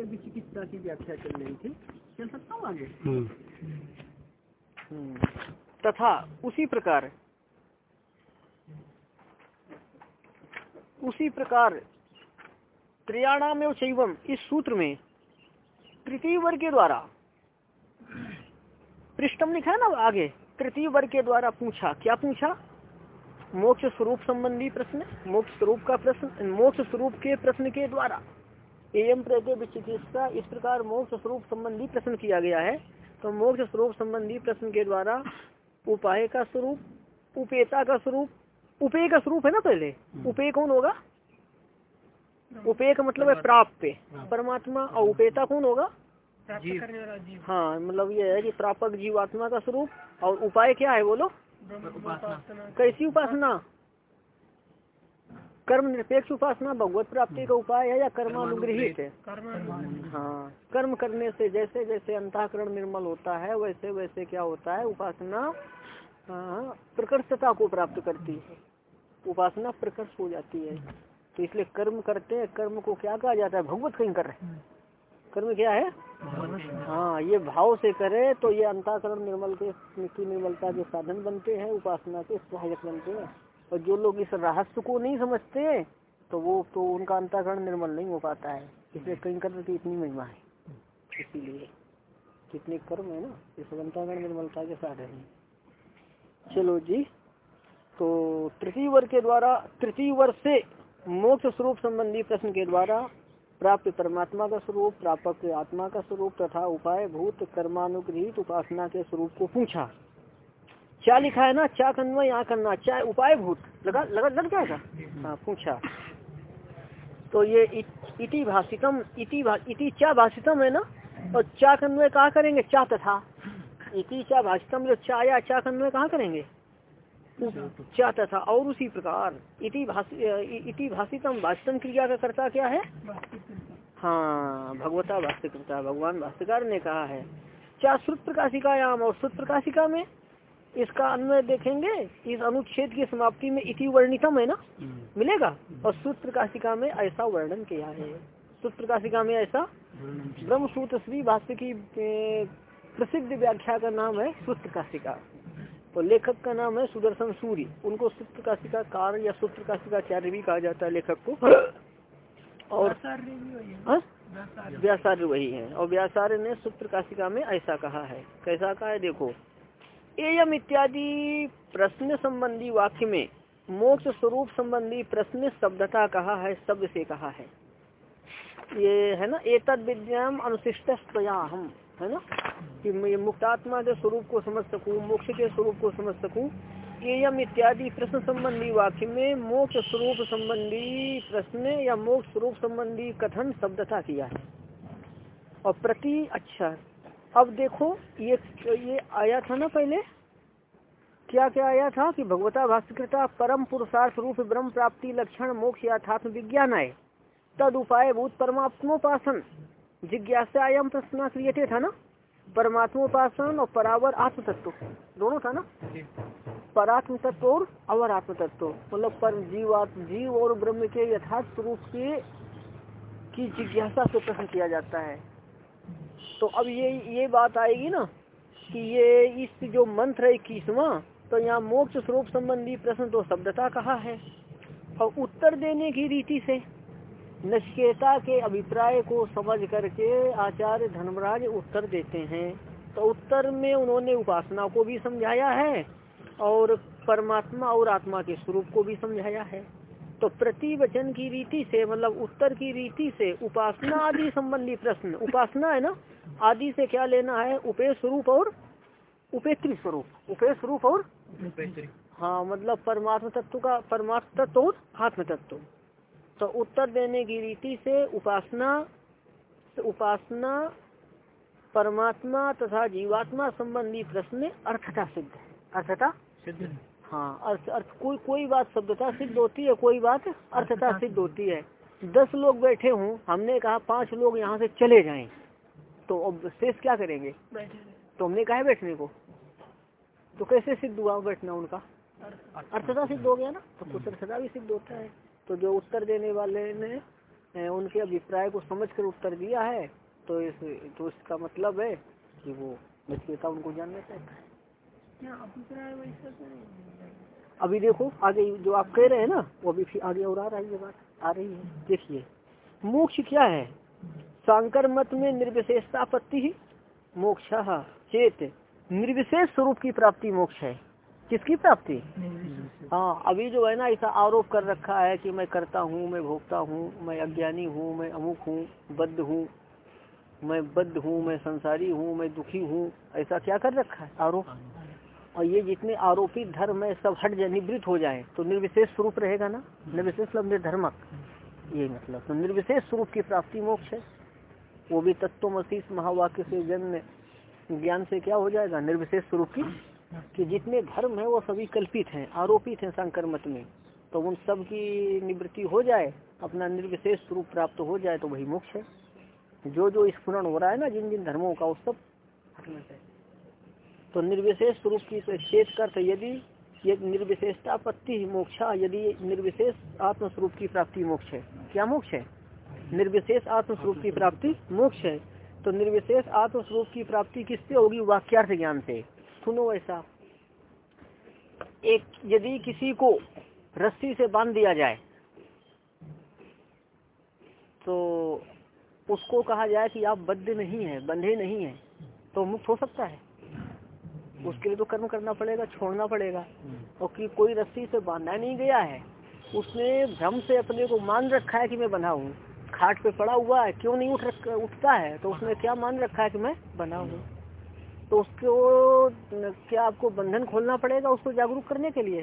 प्रत्यय विचिकित्सा की व्याख्या चल रही थी। चल सकता हूँ आगे? हम्म। तथा उसी प्रकार उसी प्रकार त्रियाणाम एवं शैवम इस सूत्र में तृतीय वर्ग के द्वारा पृष्ठम लिखा है ना आगे तृतीय वर्ग के द्वारा पूछा। क्या पूछा? मोक्ष स्वरूप संबंधी प्रश्न मोक्ष स्वरूप का प्रश्न मोक्ष स्वरूप के प्रश्न के द्वारा। एवं प्रत्यय विचिकित्सा इस प्रकार मोक्ष स्वरूप संबंधी प्रश्न किया गया है। तो मोक्ष स्वरूप संबंधी प्रश्न के द्वारा उपाय का स्वरूप उपेता का स्वरूप उपेय का स्वरूप है ना पहले? उपेय कौन होगा? उपेय का मतलब है प्राप्त परमात्मा और उपेता कौन होगा? हाँ मतलब ये है कि प्रापक जीवात्मा का स्वरूप और उपाय क्या है बोलो? कैसी उपासना? कर्म निरपेक्ष उपासना भगवत प्राप्ति का उपाय है या कर्मानुग्रहित है? हाँ कर्म करने से जैसे जैसे अंताकरण निर्मल होता है वैसे वैसे क्या होता है? उपासना हाँ, प्रकर्षता को प्राप्त करती है। उपासना प्रकर्ष हो जाती है। तो इसलिए कर्म करते हैं कर्म को क्या कहा जाता है? भगवत कहीं कर रहे हैं। कर्म क्या है? हाँ ये भाव से करे तो ये अंताकरण निर्मल के की निर्मलता के साधन बनते हैं उपासना के सहायक बनते हैं। और जो लोग इस रहस्य को नहीं समझते तो वो तो उनका अंताकरण निर्मल नहीं हो पाता है। इसलिए कहीं कर्म की इतनी महिमा है। इसीलिए कितने कर्म है ना इस अंताकरण निर्मलता के साथ है। चलो जी तो तृतीय वर्ग के द्वारा तृतीय वर्ष से मोक्ष स्वरूप संबंधी प्रश्न के द्वारा प्राप्त परमात्मा का स्वरूप प्रापक आत्मा का स्वरूप तथा उपाय भूत कर्मानुग्रहित उपासना के स्वरूप को पूछा। क्या लिखा है ना? क्या करना यहाँ करना चाहे उपाय भूत। लगा लगा, लग जाएगा हाँ पूछा। तो ये इति भाषितम, इति इति क्या भाषितम है ना? और चा कन्वय कहा करेंगे? चा तथा। इति चा भाषितम, जो चा या चा कन्वय कहाँ करेंगे? चा तथा, और उसी प्रकार। इति भाषितम भाषितम क्रिया का कर्ता क्या है? हाँ भगवता भाष्यकर्ता, भगवान भाष्यकार ने कहा है। क्या श्रुत प्रकाशिकायाम और श्रुत प्रकाशिका में? इसका अन्वय देखेंगे इस अनुच्छेद की समाप्ति में इति वर्णितम है ना? मिलेगा? और सूत्र काशिका में ऐसा वर्णन किया है। सूत्र काशिका में ऐसा? ब्रह्म सूत्र श्री भाष्य की प्रसिद्ध व्याख्या का नाम है सूत्र काशिका। तो लेखक का नाम है सुदर्शन सूर्य। उनको सूत्र काशिका कार या सूत्र काशिकाचार्य भी कहा जाता है लेखक को। और हाँ? व्यासार्य वही है। और व्यासार्य ने सूत्र काशिका में ऐसा कहा है। कैसा कहा है? देखो एयम इत्यादि प्रश्न संबंधी वाक्य में मोक्ष स्वरूप संबंधी प्रश्न शब्दता कहा है, शब्द से कहा है। ये है ना, एतद विद्याम अनुशिष्ट हम है ना? कि मैं मुक्तात्मा के स्वरूप को समझ सकूँ, मोक्ष के स्वरूप को समझ सकूँ। एयम इत्यादि प्रश्न संबंधी वाक्य में मोक्ष स्वरूप संबंधी प्रश्न या मोक्ष स्वरूप संबंधी कथन शब्दता किया है। और प्रति अच्छा अब देखो ये ये आया था ना पहले? क्या क्या आया था कि भगवता भाष्यकृता परम पुरुषार्थ रूप ब्रह्म प्राप्ति लक्षण मोक्ष याथात्म विज्ञान आए तद उपाय भूत परमात्मोपासन। जिज्ञासायाम प्रश्न क्रिय था ना? परमात्मोपासन और परावर आत्म तत्व दोनों था ना? परात्म तत्व और अवर आत्म तत्व मतलब पर जीव जीव और ब्रह्म के यथार्थ रूप के की जिज्ञासा से प्रश्न किया जाता है। तो अब ये ये बात आएगी ना कि ये इस जो मंत्र है इक्कीसवा तो यहाँ मोक्ष स्वरूप संबंधी प्रश्न तो शब्दता कहा है। और उत्तर देने की रीति से नचकेता के अभिप्राय को समझ करके आचार्य धर्मराज उत्तर देते हैं। तो उत्तर में उन्होंने उपासना को भी समझाया है और परमात्मा और आत्मा के स्वरूप को भी समझाया है। तो प्रतिवचन की रीति से मतलब उत्तर की रीति से उपासना आदि संबंधी प्रश्न, उपासना है ना? आदि से क्या लेना है? उपे स्वरूप और उपेत्री स्वरूप। उपे स्वरूप और हाँ मतलब परमात्म तत्व का परमात्म तत्व और आत्म तत्व। तो उत्तर देने की रीति से उपासना उपासना परमात्मा तथा जीवात्मा संबंधी प्रश्न अर्थता सिद्ध है। अर्थता सिद्ध हाँ। अर्थ अर्थ कोई कोई बात शब्दता सिद्ध होती है कोई बात अर्थता सिद्ध होती है। दस लोग बैठे हूँ हमने कहा पाँच लोग यहाँ से चले जाएँ। तो अब शेष क्या करेंगे? तो हमने कहा बैठने को। तो कैसे सिद्ध हुआ बैठना उनका? अर्थता। सिद्ध हो गया ना? तो कुछ अर्थता भी सिद्ध होता है। तो जो उत्तर देने वाले ने उनके अभिप्राय को समझ कर उत्तर दिया है तो इस तो इसका मतलब है कि वो नचिकेता उनको जानना चाहता है। अभी देखो आगे जो आप कह रहे हैं ना वो अभी आगे और आ रही है बात आ रही है। देखिए मोक्ष क्या है? शांकर मत में निर्विशेषता आपत्ति ही मोक्ष चेत निर्विशेष स्वरूप की प्राप्ति मोक्ष है। किसकी प्राप्ति? हाँ अभी जो है ना ऐसा आरोप कर रखा है कि मैं करता हूँ मैं भोगता हूँ मैं अज्ञानी हूँ मैं अमुक हूँ बद्ध हूँ मैं बद्ध हूँ मैं संसारी हूँ मैं दुखी हूँ ऐसा क्या कर रखा है आरोप? और ये जितने आरोपी धर्म है सब हट जाए निवृत्त हो जाए तो निर्विशेष स्वरूप रहेगा ना? निर्विशेष मतलब निर्धर्मक ये मतलब तो निर्विशेष स्वरूप की प्राप्ति मोक्ष है। वो भी तत्वमशीष महावाक्य से जन्म ज्ञान से क्या हो जाएगा? निर्विशेष स्वरूप की? कि जितने धर्म है वो सभी कल्पित हैं, आरोपित हैं शंकर मत में। तो उन सब की निवृत्ति हो जाए, अपना निर्विशेष स्वरूप प्राप्त हो जाए तो वही मोक्ष है। जो जो स्फुरण हो रहा है ना, जिन जिन धर्मों का, वो सब। तो निर्विशेष स्वरूप की चेत कर यदि ये निर्विशेषतापत्ति मोक्षा, यदि निर्विशेष आत्मस्वरूप की प्राप्ति मोक्ष है, क्या मोक्ष है? निर्विशेष आत्मस्वरूप की प्राप्ति मोक्ष है। तो निर्विशेष आत्मस्वरूप की प्राप्ति किससे होगी? वाक्यार्थ ज्ञान से। सुनो ऐसा। एक, यदि किसी को रस्सी से बाँध दिया जाए तो उसको कहा जाए कि आप बद्ध नहीं है, बंधे नहीं है तो मुक्त हो सकता है। उसके लिए तो कर्म करना पड़ेगा, छोड़ना पड़ेगा। और कि कोई रस्सी से बांधा नहीं गया है, उसने भ्रम से अपने को मान रखा है कि मैं बना हूँ खाट पे पड़ा हुआ है, क्यों नहीं उठ रख, उठता है? तो उसने क्या मान रखा है कि मैं बना हूँ? तो उसको क्या आपको बंधन खोलना पड़ेगा उसको जागरूक करने के लिए?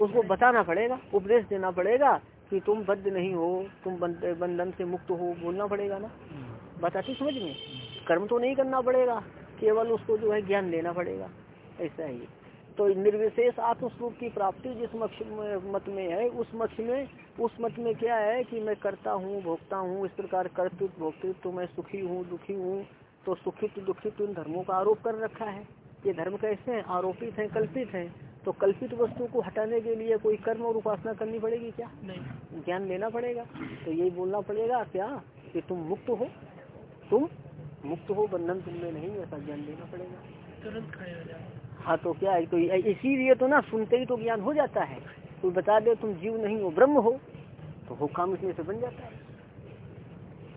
उसको बताना पड़ेगा, उपदेश देना पड़ेगा कि तुम बद्ध नहीं हो, तुम बंधन से मुक्त हो, बोलना पड़ेगा ना? बताती समझ में? कर्म तो नहीं करना पड़ेगा, केवल उसको जो है ज्ञान देना पड़ेगा, ऐसा ही। तो निर्विशेष आत्मस्वरूप की प्राप्ति जिस मक्ष मत में है उस मक्ष में उस मत में क्या है कि मैं करता हूँ भोगता हूँ इस प्रकार कर्तृत्व भोक्तृत्व तो मैं सुखी हूँ दुखी हूँ तो सुखित दुखित इन धर्मों का आरोप कर रखा है। ये धर्म कैसे हैं? आरोपित हैं कल्पित हैं। तो कल्पित वस्तु को हटाने के लिए कोई कर्म और उपासना करनी पड़ेगी क्या? नहीं। ज्ञान लेना पड़ेगा। तो यही बोलना पड़ेगा क्या? कि तुम मुक्त हो। तुम मुक्त हो बंधन तुमने नहीं ऐसा ज्ञान लेना पड़ेगा। तुरंत खड़े हो जाए हाँ तो क्या है तो इसीलिए तो ना सुनते ही तो ज्ञान हो जाता है। कोई बता दे तुम जीव नहीं हो ब्रह्म हो तो हो काम इसमें से बन जाता है।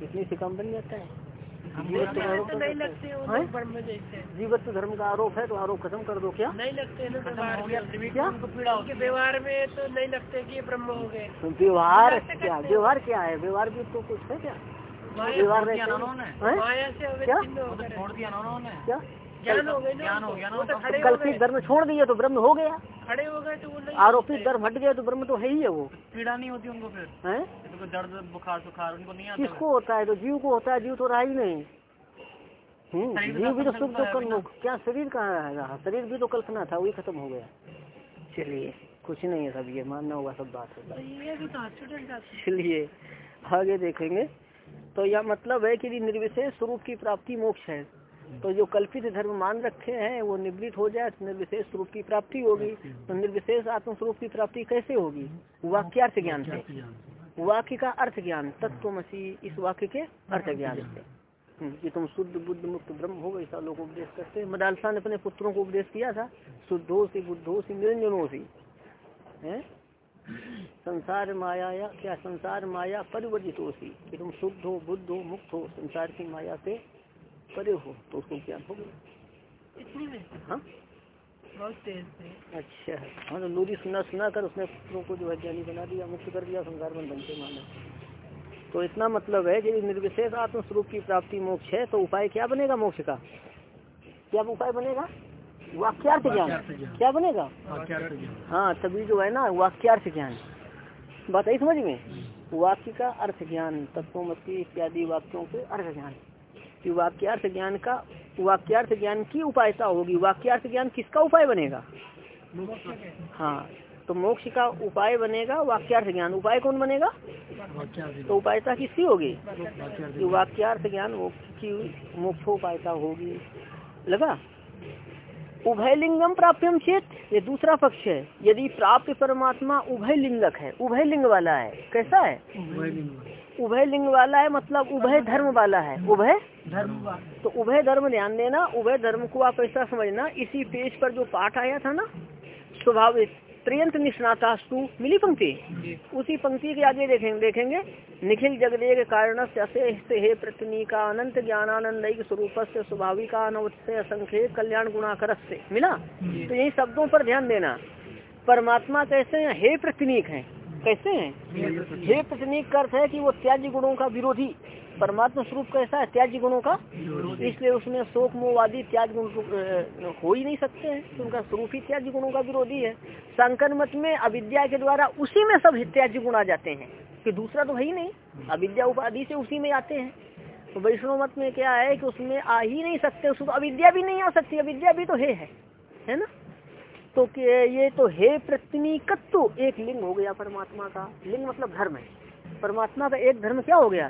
इतनी से काम बन जाता है। जीवत्व जीवत्व धर्म का आरोप है तो आरोप खत्म कर दो क्या? नहीं लगते व्यवहार में। तो नहीं लगते कि ब्रह्म हो गए। तो व्यवहार क्या? व्यवहार क्या है? व्यवहार भी तो कुछ है क्या? व्यवहार क्या? क्या? ज्ञान हो गया कल्पित धर्म छोड़ दिए तो ब्रह्म हो गया। खड़े हो गए तो आरोपित धर्म हट गया तो ब्रह्म तो है ही है वो। पीड़ा नहीं होती उनको फिर? है? तो दर्द बुखार सुखार उनको नहीं आता किसको होता है? तो जीव को होता है जीव तो रहा ही नहीं। हम्म, जीव भी तो सुख दुख क्या शरीर कहाँ रहेगा शरीर भी तो कल्पना था वही खत्म हो गया। चलिए कुछ नहीं है सब ये मानना होगा सब बात होगा तो चलिए आगे देखेंगे। तो यह मतलब है कि निर्विशेष स्वरूप की प्राप्ति मोक्ष है। तो जो कल्पित धर्म मान रखे हैं वो निवृत्त हो जाए तो निर्विशेष स्वरूप की प्राप्ति होगी। तो निर्विशेष आत्म स्वरूप की प्राप्ति कैसे होगी? वाक्यार्थ ज्ञान से। वाक्य का अर्थ ज्ञान तत्वमसी इस वाक्य के अर्थ ज्ञान से। हम्म, कि तुम शुद्ध बुद्ध मुक्त ब्रह्म हो ऐसा लोग उपदेश करते हैं। मदालसा ने अपने पुत्रों को उपदेश किया था शुद्धो से बुद्धो से निरंजनो से संसार माया या क्या? संसार माया परिवर्जित हो सी कि तुम शुद्ध हो बुद्ध हो मुक्त हो संसार की माया से परे हो तो उसको ज्ञान हो? गया हाँ? अच्छा। हाँ तो लोरी सुना सुना कर उसने पुत्रों को जो है ज्ञानी बना दिया मुक्त कर दिया संसार बंधन से माना। तो इतना मतलब है कि निर्विशेष आत्म स्वरूप की प्राप्ति मोक्ष है तो उपाय क्या बनेगा मोक्ष का? क्या उपाय बनेगा? वाक्यार्थ ज्ञान। क्या बनेगा? हाँ तभी जो है ना वाक्यार्थ ज्ञान। बात आई समझ में? वाक्य का अर्थ ज्ञान तत्वमसी इत्यादि वाक्यों के अर्थ ज्ञान। कि वाक्यार्थ ज्ञान का, वाक्यार्थ ज्ञान की उपायता होगी। वाक्यार्थ ज्ञान किसका उपाय बनेगा? हाँ तो मोक्ष का उपाय बनेगा वाक्यार्थ ज्ञान। उपाय कौन बनेगा? तो उपायता किसकी होगी? कि वाक्यार्थ ज्ञान की मोक्षोपायता होगी। लगा? उभय लिंगम प्राप्यम चेत, ये दूसरा पक्ष है। यदि प्राप्त परमात्मा उभय लिंगक है, उभय लिंग वाला है, कैसा है? उभय लिंग वाला है मतलब उभय धर्म वाला है। उभय? धर्म तो उभय धर्म ध्यान देना उभय धर्म को आप ऐसा समझना इसी पेज पर जो पाठ आया था ना स्वाभाविक त्रियंत निष्णातास्तु मिली पंक्ति? उसी पंक्ति के आगे देखेंगे देखेंगे निखिल जगदेग कारण से हे प्रतनी अनंत ज्ञानानंद स्वरूप से स्वाभाविका अनवत्य असंख्य कल्याण गुणाकर से मिला तो यही शब्दों पर ध्यान देना। परमात्मा कैसे हे प्रतनीक हैं। कैसे हैं? हे प्रतनीक का अर्थ है कि वो त्याज्य गुणों का विरोधी। परमात्मा स्वरूप कैसा है त्याज्य गुणों का? इसलिए उसमें शोक मोहवादी त्याज गुण हो ही नहीं सकते हैं। तो उनका स्वरूप ही त्याज्य गुणों का विरोधी है। शंकर मत में अविद्या के द्वारा उसी में सब त्याज्य गुण आ जाते हैं। कि दूसरा तो है ही नहीं। अविद्या उपाधि से उसी में आते हैं। तो वैष्णव मत में क्या है कि उसमें आ ही नहीं सकते उसको अविद्या भी नहीं आ सकती। अविद्या भी तो है। है ना? तो ये तो हे प्रतिनिकत्व एक लिंग हो गया परमात्मा का। लिंग मतलब धर्म है। परमात्मा का एक धर्म क्या हो गया?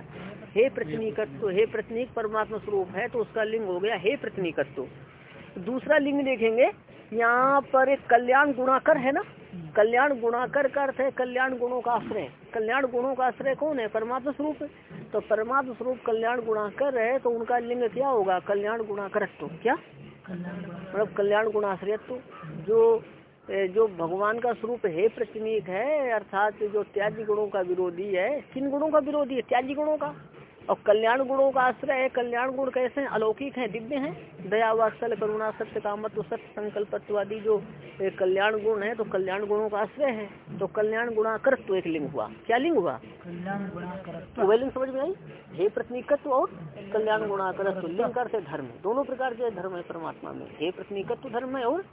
हे प्रतिनिकत्व हे प्रतिनिक परमात्मा स्वरूप है तो उसका लिंग हो गया हे प्रतिनिकत्व दूसरा लिंग देखेंगे, यहाँ पर एक कल्याण गुणाकर है ना? कल्याण गुणाकर का अर्थ है कल्याण गुणों का आश्रय। कल्याण गुणों का आश्रय कौन है? परमात्मा स्वरूप। तो परमात्मा स्वरूप कल्याण गुणाकर है तो उनका लिंग क्या होगा? कल्याण गुणाकरत्व। क्या? मतलब कल्याण गुण आश्रयत्व, जो जो भगवान का स्वरूप है प्रतिनिक है, अर्थात जो त्याज्य गुणों का विरोधी है, किन गुणों का विरोधी है? त्याज्य गुणों का। और कल्याण गुणों का आश्रय है कल्याण गुण कैसे हैं? अलौकिक हैं दिव्य हैं। दया वात्सल करुणा सत्य कामत्व सत्य संकल्पत्व आदि जो कल्याण गुण है तो कल्याण गुणों का आश्रय है। तो कल्याण गुणाकरत्व एक लिंग हुआ। क्या लिंग हुआ? तो वह लिंग समझ में आई? हे प्रतिनिकत्व और कल्याण गुणाकरत्व लिंग कर से धर्म। दोनों प्रकार के धर्म है परमात्मा में। हे प्रतिनिकत्व धर्म है और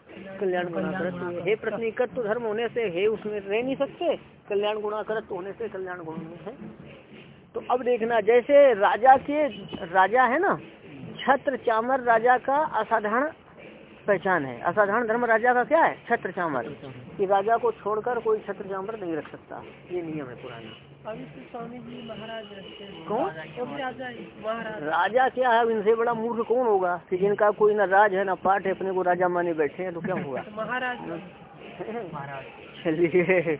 कल्याण गुणाकरत्व। हे प्रतिनिकत्व धर्म होने से हे उसमें रह नहीं सकते। कल्याण गुणाकरत्व होने से कल्याण गुण में है। तो अब देखना जैसे राजा के राजा है ना छत्र चामर राजा का असाधारण पहचान है। असाधारण धर्म राजा का क्या है? छत्र चामर। कि राजा को छोड़कर कोई छत्र चामर नहीं रख सकता। ये नियम है पुराना। स्वामी जी महाराज कौन? राजा क्या है? इनसे बड़ा मूर्ख कौन होगा? कि जिनका कोई ना राज है ना पाठ है अपने को राजा माने बैठे हैं तो क्या होगा? महाराज। चलिए।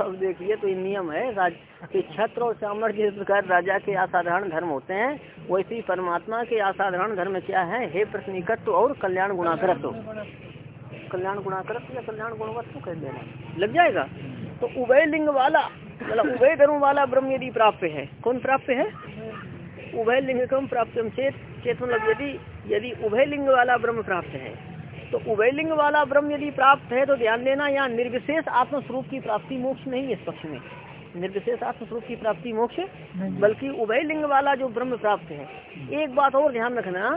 अब देखिए तो नियम है, राज, कि छत्र और चामर जिस प्रकार राजा के असाधारण धर्म होते हैं, वैसे ही परमात्मा के असाधारण धर्म क्या है? हे प्रतिनिकत्व और कल्याण गुणाकरत्व। कल्याण गुणाकरत्व या कल्याण गुणवत्व कह देना लग जाएगा? तो उभय लिंग वाला मतलब उभय धर्म वाला ब्रह्म यदि प्राप्त है, कौन प्राप्त है? उभय लिंग कम प्राप्त चेत चेत मतलब यदि यदि उभय लिंग वाला ब्रह्म प्राप्त है। तो उभयलिंग वाला ब्रह्म यदि प्राप्त है तो ध्यान देना यहाँ निर्विशेष आत्मस्वरूप की प्राप्ति मोक्ष नहीं है इस पक्ष में। निर्विशेष आत्मस्वरूप की प्राप्ति मोक्ष बल्कि उभय लिंग वाला जो ब्रह्म प्राप्त है। एक बात और ध्यान रखना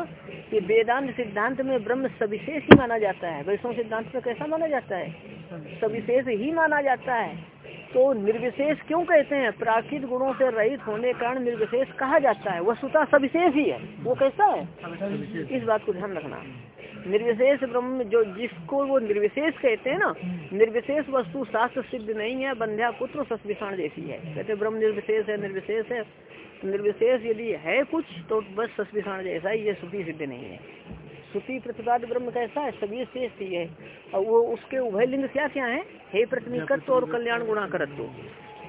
कि वेदांत सिद्धांत में ब्रह्म सविशेष ही माना जाता है। वैष्णव सिद्धांत में कैसा माना जाता है? सविशेष ही माना जाता है। तो निर्विशेष क्यों कहते हैं? प्राकृत गुणों से रहित होने कारण निर्विशेष कहा जाता है। वह सुता सविशेष ही है। वो कैसा है? इस बात को ध्यान रखना। निर्विशेष ब्रह्म जो जिसको वो निर्विशेष कहते हैं ना, निर्विशेष वस्तु शास्त्र सिद्ध नहीं है, बंध्या पुत्र सस्विषाण जैसी है। कहते ब्रह्म निर्विशेष है निर्विशेष है। निर्विशेष यदि है कुछ तो बस सस्विषाण जैसा ही ये श्रुति सिद्ध नहीं है। श्रुति प्रतिपाद ब्रह्म कैसा है? सभी शेष ही है। और वो उसके उभय लिंग क्या क्या है? हे प्रतिनिकत्व और कल्याण गुणा गुणाकरत्व।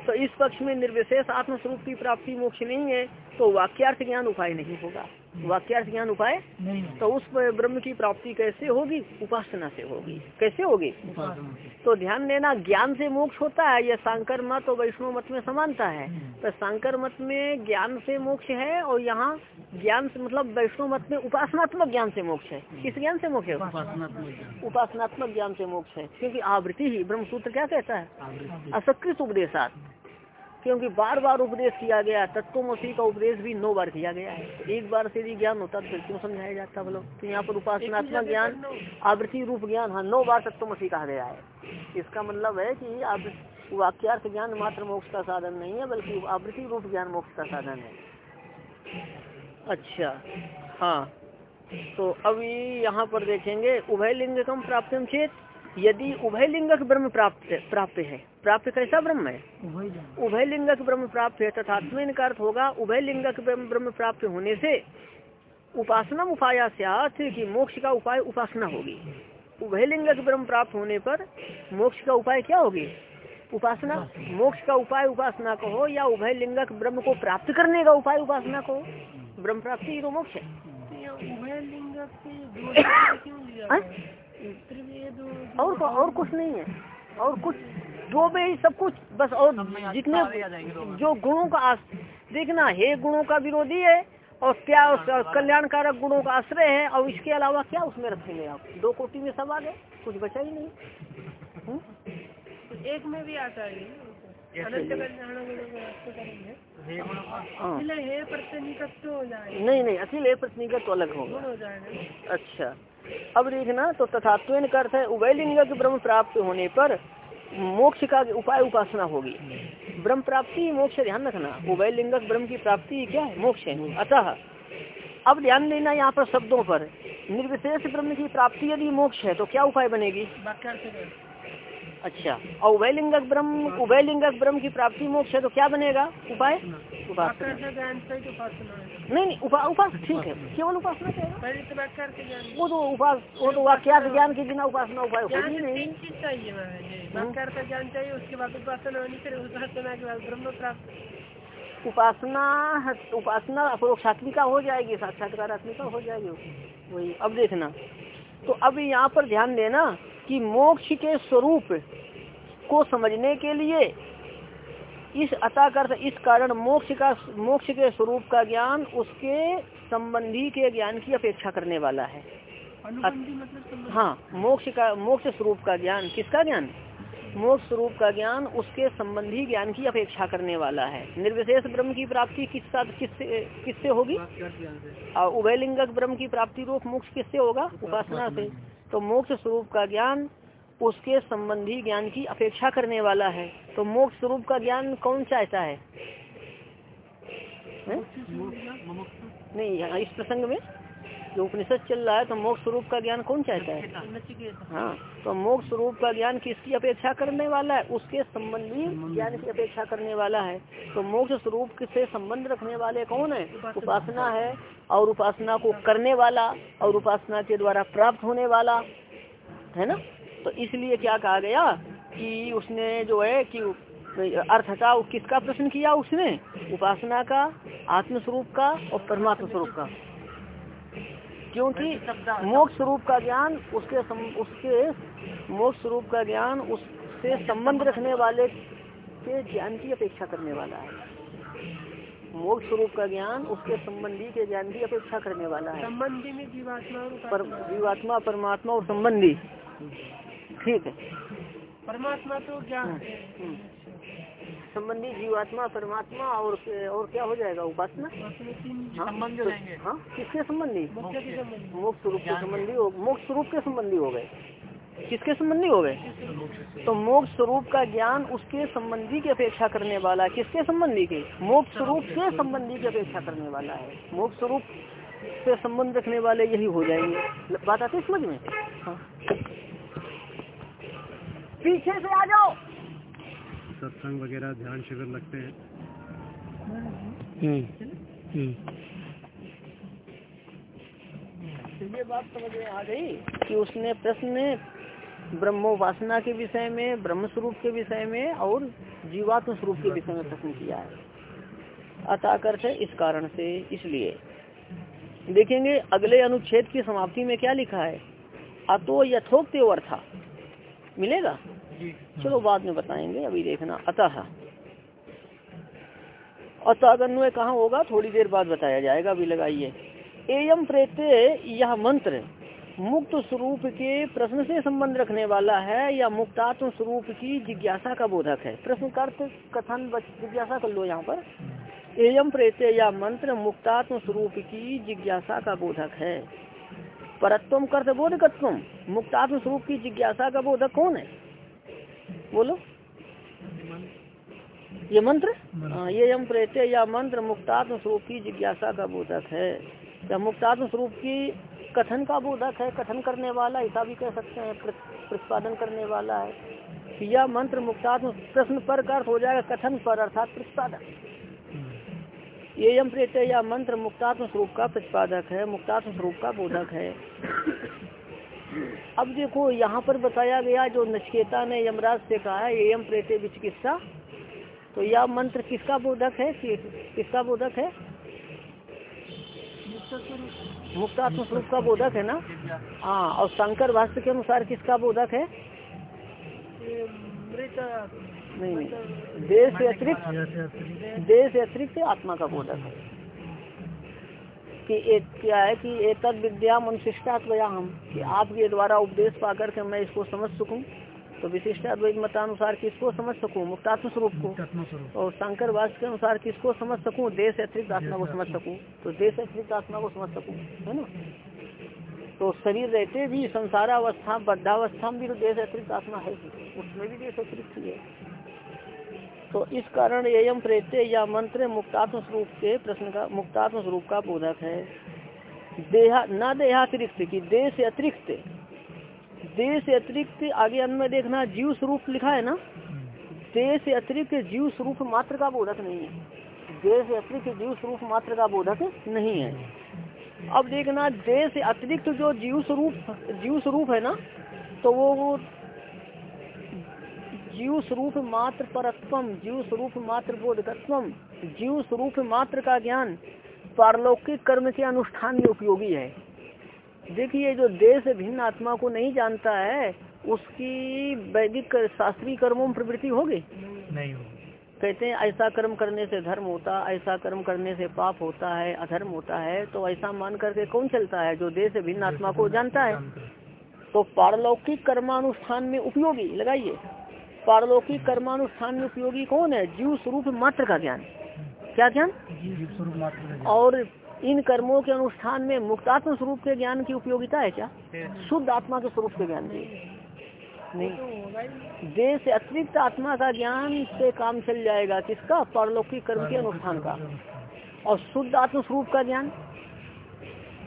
तो इस पक्ष में निर्विशेष आत्मस्वरूप की प्राप्ति मोक्ष नहीं है तो वाक्यार्थ ज्ञान उपाय नहीं होगा। वाक्यार्थ ज्ञान उपाय? तो उस ब्रह्म की प्राप्ति कैसे होगी? उपासना से होगी। कैसे होगी? तो ध्यान देना ज्ञान से मोक्ष होता है यह सांकर मत और वैष्णव मत में समानता है। तो सांकर मत में ज्ञान से मोक्ष है और यहाँ ज्ञान से मतलब वैष्णव मत में उपासनात्मक ज्ञान से मोक्ष है। किस ज्ञान से मोक्ष है? उपासनात्मक ज्ञान। से मोक्ष है। क्योंकि आवृत्ति ही ब्रह्म सूत्र क्या कहता है? असकृत उपदेशात। क्योंकि बार बार उपदेश किया गया तत्वमसी का उपदेश भी नौ बार किया गया है। तो एक बार से भी ज्ञान होता तो फिर क्यों समझाया जाता बोलो? तो यहाँ पर उपासनात्मक ज्ञान आवृत्ति रूप ज्ञान हाँ नौ बार तत्वमसी कहा गया है। इसका मतलब है कि आप वाक्यार्थ ज्ञान मात्र मोक्ष का साधन नहीं है बल्कि आवृत्ति रूप ज्ञान मोक्ष का साधन है। अच्छा हाँ। तो अभी यहाँ पर देखेंगे उभय लिंग कम प्राप्त चेत। यदि उभय लिंगक ब्रह्म प्राप्त प्राप्त है प्राप्त कैसा ब्रह्म है। उभय लिंगक ब्रह्म प्राप्त है तथा का अर्थ होगा उभय लिंगक ब्रह्म प्राप्त होने से उपासना उपाया से कि मोक्ष का उपाय उपासना होगी। उभय लिंगक ब्रह्म प्राप्त होने पर मोक्ष का उपाय क्या होगी? उपासना? मोक्ष का उपाय उपासना कहो या उभय लिंगक ब्रह्म को प्राप्त करने का उपाय उपासना कहो? ब्रह्म प्राप्ति ही तो मोक्ष है। हाँ? है? और को- और कुछ नहीं है और कुछ दो में ही सब कुछ बस और जितने जो गुणों का आस- देखना हे गुणों का विरोधी है और क्या उस- कल्याणकारक गुणों का आश्रय है और इसके अलावा क्या उसमें रखेंगे आप दो कोटि में सब आ गए कुछ बचा ही नहीं हम्म? तो एक में भी आता है हाँ। हे हो नहीं नहीं अखिल है तो अलग होगा हो अच्छा। अब देखना तो तथात्व का अर्थ है उभय लिंग के ब्रह्म प्राप्त होने पर मोक्ष का उपाय उपासना होगी। ब्रह्म प्राप्ति मोक्ष ध्यान रखना। उभय लिंगक ब्रह्म की प्राप्ति क्या है? मोक्ष है। अतः अब ध्यान देना यहाँ पर शब्दों पर। निर्विशेष ब्रह्म की प्राप्ति यदि मोक्ष है तो क्या उपाय बनेगी? अच्छा। और उभय लिंगक ब्रह्म, उभयलिंगक ब्रह्म की प्राप्ति मोक्ष है तो क्या बनेगा? उपाय? उपासना। नहीं नहीं, उपा, उपास, ठीक है। केवल उपासना ज्ञान वो तो उपास वो तो वाक्यार्थ ज्ञान के बिना उपासना, उपाय होगी नहीं। चाहिए चाहिए उसके बाद उपासना उपासना उपासना अपरोक्षात्मिका हो जाएगी, साक्षात्कारात्मिका हो जाएगी। वही, अब देखना। तो अब यहाँ पर ध्यान देना कि मोक्ष के स्वरूप को समझने के लिए इस अताकर्थ इस कारण मोक्ष का मोक्ष के स्वरूप का ज्ञान उसके संबंधी के ज्ञान की अपेक्षा करने वाला है। मतलब हाँ मोक्ष का मोक्ष स्वरूप का ज्ञान। किसका ज्ञान? मोक्ष स्वरूप का ज्ञान उसके संबंधी ज्ञान की अपेक्षा करने वाला है। निर्विशेष ब्रह्म की प्राप्ति किस साथ किससे किससे होगी? और उभय लिंगक ब्रह्म की प्राप्ति रूप मोक्ष किससे होगा? उपासना से। तो मोक्ष स्वरूप का ज्ञान उसके संबंधी ज्ञान की अपेक्षा करने वाला है तो मोक्ष स्वरूप का ज्ञान कौन चाहता है है? नहीं इस प्रसंग में जो उपनिषद चल रहा है तो मोक्ष स्वरूप का ज्ञान कौन चाहता है? हाँ तो मोक्ष स्वरूप का ज्ञान किसकी अपेक्षा करने वाला है? उसके संबंधी ज्ञान की अपेक्षा करने वाला है। तो मोक्ष स्वरूप से संबंध रखने वाले कौन है? उपासना है, और उपासना को करने वाला, और उपासना के द्वारा प्राप्त होने वाला, है ना? तो इसलिए क्या कहा गया कि उसने जो है कि अर्थ का, किसका प्रश्न किया उसने? उपासना का आत्म स्वरूप का, और परमात्म स्वरूप का। क्योंकि मोक्ष स्वरूप का ज्ञान उसके सम, उसके मोक्ष स्वरूप का ज्ञान उससे संबंध रखने वाले के ज्ञान की अपेक्षा करने वाला है। मोक्ष स्वरूप का ज्ञान उसके संबंधी के ज्ञान की अपेक्षा करने वाला है। संबंधी में जीवात्मा पर जीवात्मा परमात्मा और संबंधी। ठीक है। परमात्मा तो ज्ञान है। संबंधी जीवात्मा परमात्मा और और क्या हो जाएगा उपासना? हाँ? संबंध हाँ? किसके संबंधी? के मोक्ष स्वरूप के संबंधी हो मोक्ष स्वरूप के संबंधी हो गए। किसके संबंधी हो गए? तो मोक्ष स्वरूप का ज्ञान उसके संबंधी की अपेक्षा करने वाला किसके संबंधी के? मोक्ष स्वरूप से संबंधी की अपेक्षा करने वाला है। मोक्ष स्वरूप से संबंध रखने वाले यही हो जाएँगे। बात आती है समझ में? हाँ। पीछे से आ जाओ। सत्संग वगैरह ध्यान शिविर लगते हैं। तो ये बात समझ में आ गई कि उसने प्रश्न ब्रह्मोपासना के विषय में ब्रह्म स्वरूप के विषय में और जीवात्म स्वरूप के विषय में प्रश्न किया है। अताकर है इस कारण से इसलिए। देखेंगे अगले अनुच्छेद की समाप्ति में क्या लिखा है? अतो यथोक्त अर्था मिलेगा? चलो बाद में बताएँगे, अभी देखना। अतः। अतः अन्वय कहाँ होगा, थोड़ी देर बाद बताया जाएगा, अभी लगाइए। एयम प्रेते, यह मंत्र, मुक्त स्वरूप के प्रश्न से संबंध रखने वाला है, या मुक्तात्म स्वरूप की जिज्ञासा का बोधक है? प्रश्न का अर्थ कथन जिज्ञासा कर लो यहाँ पर। एयम प्रेते, या मंत्र, मुक्तात्म स्वरूप की जिज्ञासा का बोधक है। परत्वम कर्त बोधकत्व मुक्तात्म स्वरूप की जिज्ञासा का बोधक कौन है? बोलो। ये मंत्र? हाँ, ये यम प्रेते या मंत्र मुक्तात्म स्वरूप की जिज्ञासा का बोधक है। या मुक्तात्म स्वरूप की कथन का बोधक है। कथन करने वाला ऐसा भी कह सकते हैं प्रतिपादन करने वाला है यह मंत्र मुक्तात्म प्रश्न पर का अर्थ हो जाएगा कथन पर अर्थात प्रतिपादन। ये यम प्रेते या मंत्र मुक्तात्म स्वरूप का प्रतिपादक है मुक्तात्म स्वरूप का बोधक है। अब देखो यहाँ पर बताया गया जो नचकेता ने यमराज से कहा है एयम प्रेते विचिकित्सा तो यह मंत्र किसका बोधक है? कि, किसका बोधक है? मुक्तात्म स्वरूप का बोधक है ना? हाँ और शंकर भाष्य के अनुसार किसका बोधक है? नहीं नहीं। से अतिरिक्त से अतिरिक्त आत्मा का बोधक है। कि एक क्या है कि एक विद्या अनुशिष्टात्वया हम कि आपके द्वारा उपदेश पाकर के मैं इसको समझ सकूँ? तो विशिष्टाद्वैत मतानुसार किसको समझ सकूँ? मुक्तात्म स्वरूप को। और शंकर वास के अनुसार किसको समझ सकूँ? देश अतिरिक्त आत्मा को समझ सकूँ। तो देश अतिरिक्त आत्मा को समझ सकूँ है ना? तो शरीर रहते भी संसारावस्था बद्धावस्था में भी तो देश अतिरिक्त आत्मा है। उसमें भी देश अतिरिक्त ही है। तो इस कारण एयम प्रेत्य या मंत्र मुक्तात्म स्वरूप के प्रश्न का मुक्तात्म स्वरूप का बोधक है। देहा न देहातिरिक्त की देह से अतिरिक्त। देह से अतिरिक्त आगे अन्न में देखना, जीव स्वरूप लिखा है ना? देह से अतिरिक्त जीव स्वरूप मात्र का बोधक नहीं है। देह से अतिरिक्त जीव स्वरूप मात्र का बोधक नहीं है। अब देखना, देह से अतिरिक्त जो जीव स्वरूप जीव स्वरूप है ना तो वो जीव स्वरूप मात्र परत्वम जीव स्वरूप मात्र बोधकत्वम जीव स्वरूप मात्र का ज्ञान पारलौकिक कर्म के अनुष्ठान में उपयोगी है। देखिए जो देश भिन्न आत्मा को नहीं जानता है उसकी वैदिक शास्त्रीय कर्मों में प्रवृत्ति होगी? नहीं होगी। कहते हैं ऐसा कर्म करने से धर्म होता ऐसा कर्म करने से पाप होता है अधर्म होता है तो ऐसा मान करके कौन चलता है जो देश भिन्न आत्मा को जानता है। तो पारलौकिक कर्मानुष्ठान में उपयोगी लगाइए। पारलौकिक कर्मानुष्ठान में उपयोगी कौन है? जीव स्वरूप मात्र का ज्ञान। क्या ज्ञान? और इन कर्मों के अनुष्ठान में मुक्तात्म स्वरूप के ज्ञान की उपयोगिता है क्या? शुद्ध आत्मा के स्वरूप के ज्ञान। की नहीं। देह से अतिरिक्त आत्मा का ज्ञान से काम चल जाएगा किसका? पारलौकिक कर्म के अनुष्ठान का। और शुद्ध आत्म स्वरूप का ज्ञान?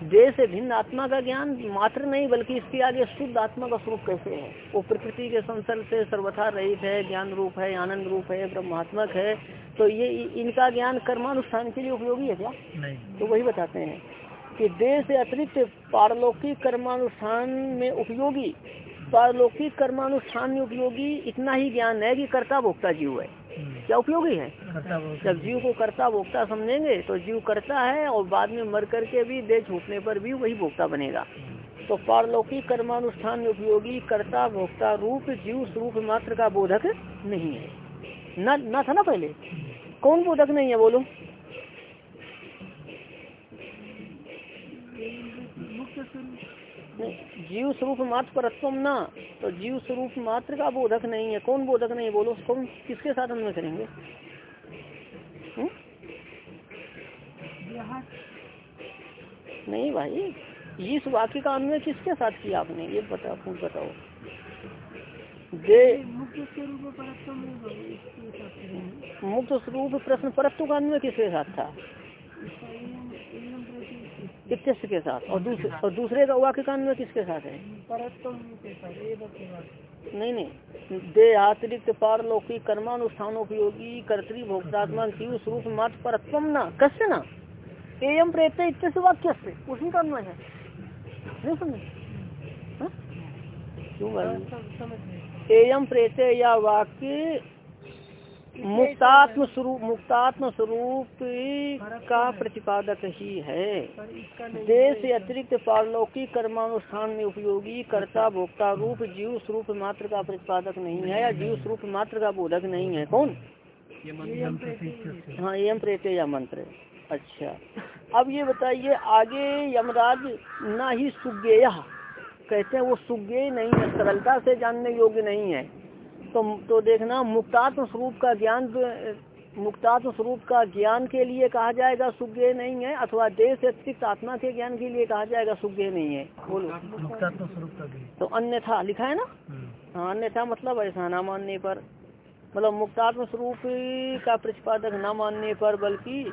देह से भिन्न आत्मा का ज्ञान मात्र नहीं बल्कि इसके आगे शुद्ध आत्मा का स्वरूप कैसे है? वो प्रकृति के संसर्ग से सर्वथा रहित है ज्ञान रूप है आनंद रूप है ब्रह्मात्मक है। तो ये इनका ज्ञान कर्मानुष्ठान के लिए उपयोगी है क्या? नहीं। तो वही बताते हैं कि देह से अतिरिक्त पारलौकिक कर्मानुष्ठान में उपयोगी पारलौकिक कर्मानुष्ठान में उपयोगी इतना ही ज्ञान है कि कर्ता भोक्ता जीव है। क्या उपयोगी है? जब जीव को कर्ता भोक्ता समझेंगे तो जीव करता है और बाद में मर करके भी देह छूटने पर भी वही भोक्ता बनेगा। तो पारलौकिक कर्मानुष्ठान में उपयोगी कर्ता भोक्ता रूप जीव स्वरूप मात्र का बोधक नहीं है। न न था ना पहले? कौन बोधक नहीं है, बोलो? जीव स्वरूप मात्र परत्व ना तो जीव स्वरूप मात्र का बोधक नहीं है। कौन बोधक नहीं? बोलो, कौन, किसके साथ अन्वय करेंगे? हुँ? नहीं भाई, इस वाक्य का अन्वय किसके साथ किया आपने? ये बता खुद बताओ। दे मुक्त स्वरूप प्रश्न परत्व का अन्वय किसके साथ था? इत्यस के साथ और दूसरे और दूसरे का वाक्य का अन्वय किसके साथ है? नहीं नहीं। देहातिरिक्त पारलौकिक कर्मानुष्ठानोपयोगी कर्तरी भोक्तात्मा जीव स्वरूप मात्र परत्व न। कस्य न? एयम प्रेत इत्यस वाक्य से उसी का अन्वय है। नहीं समझे? क्यों एयम प्रेत या वाक्य मुक्तात्म स्वरूप मुक्तात्म स्वरूप का प्रतिपादक ही है। देश अतिरिक्त पारलौकिक कर्मानुष्ठान में उपयोगी कर्ता भोक्ता रूप जीव स्वरूप मात्र का प्रतिपादक नहीं है या जीव स्वरूप मात्र का बोधक नहीं है। कौन? हाँ यम प्रेत या मंत्र। अच्छा। अब ये बताइए आगे यमराज ना ही सुज्ञेय। कहते हैं वो सुज्ञेय नहीं है सरलता से जानने योग्य नहीं है। तो तो देखना मुक्तात्म स्वरूप का ज्ञान मुक्तात्म स्वरूप का ज्ञान के लिए कहा जाएगा सुज्ञ नहीं है अथवा देश अतिरिक्त आत्मा के ज्ञान के लिए कहा जाएगा सुज्ञ नहीं है। बोलो। मुक्तात्म स्वरूप का तो अन्यथा लिखा है ना? हाँ अन्यथा मतलब ऐसा ना मानने पर। मतलब मुक्तात्म स्वरूप का प्रतिपादक न मानने पर बल्कि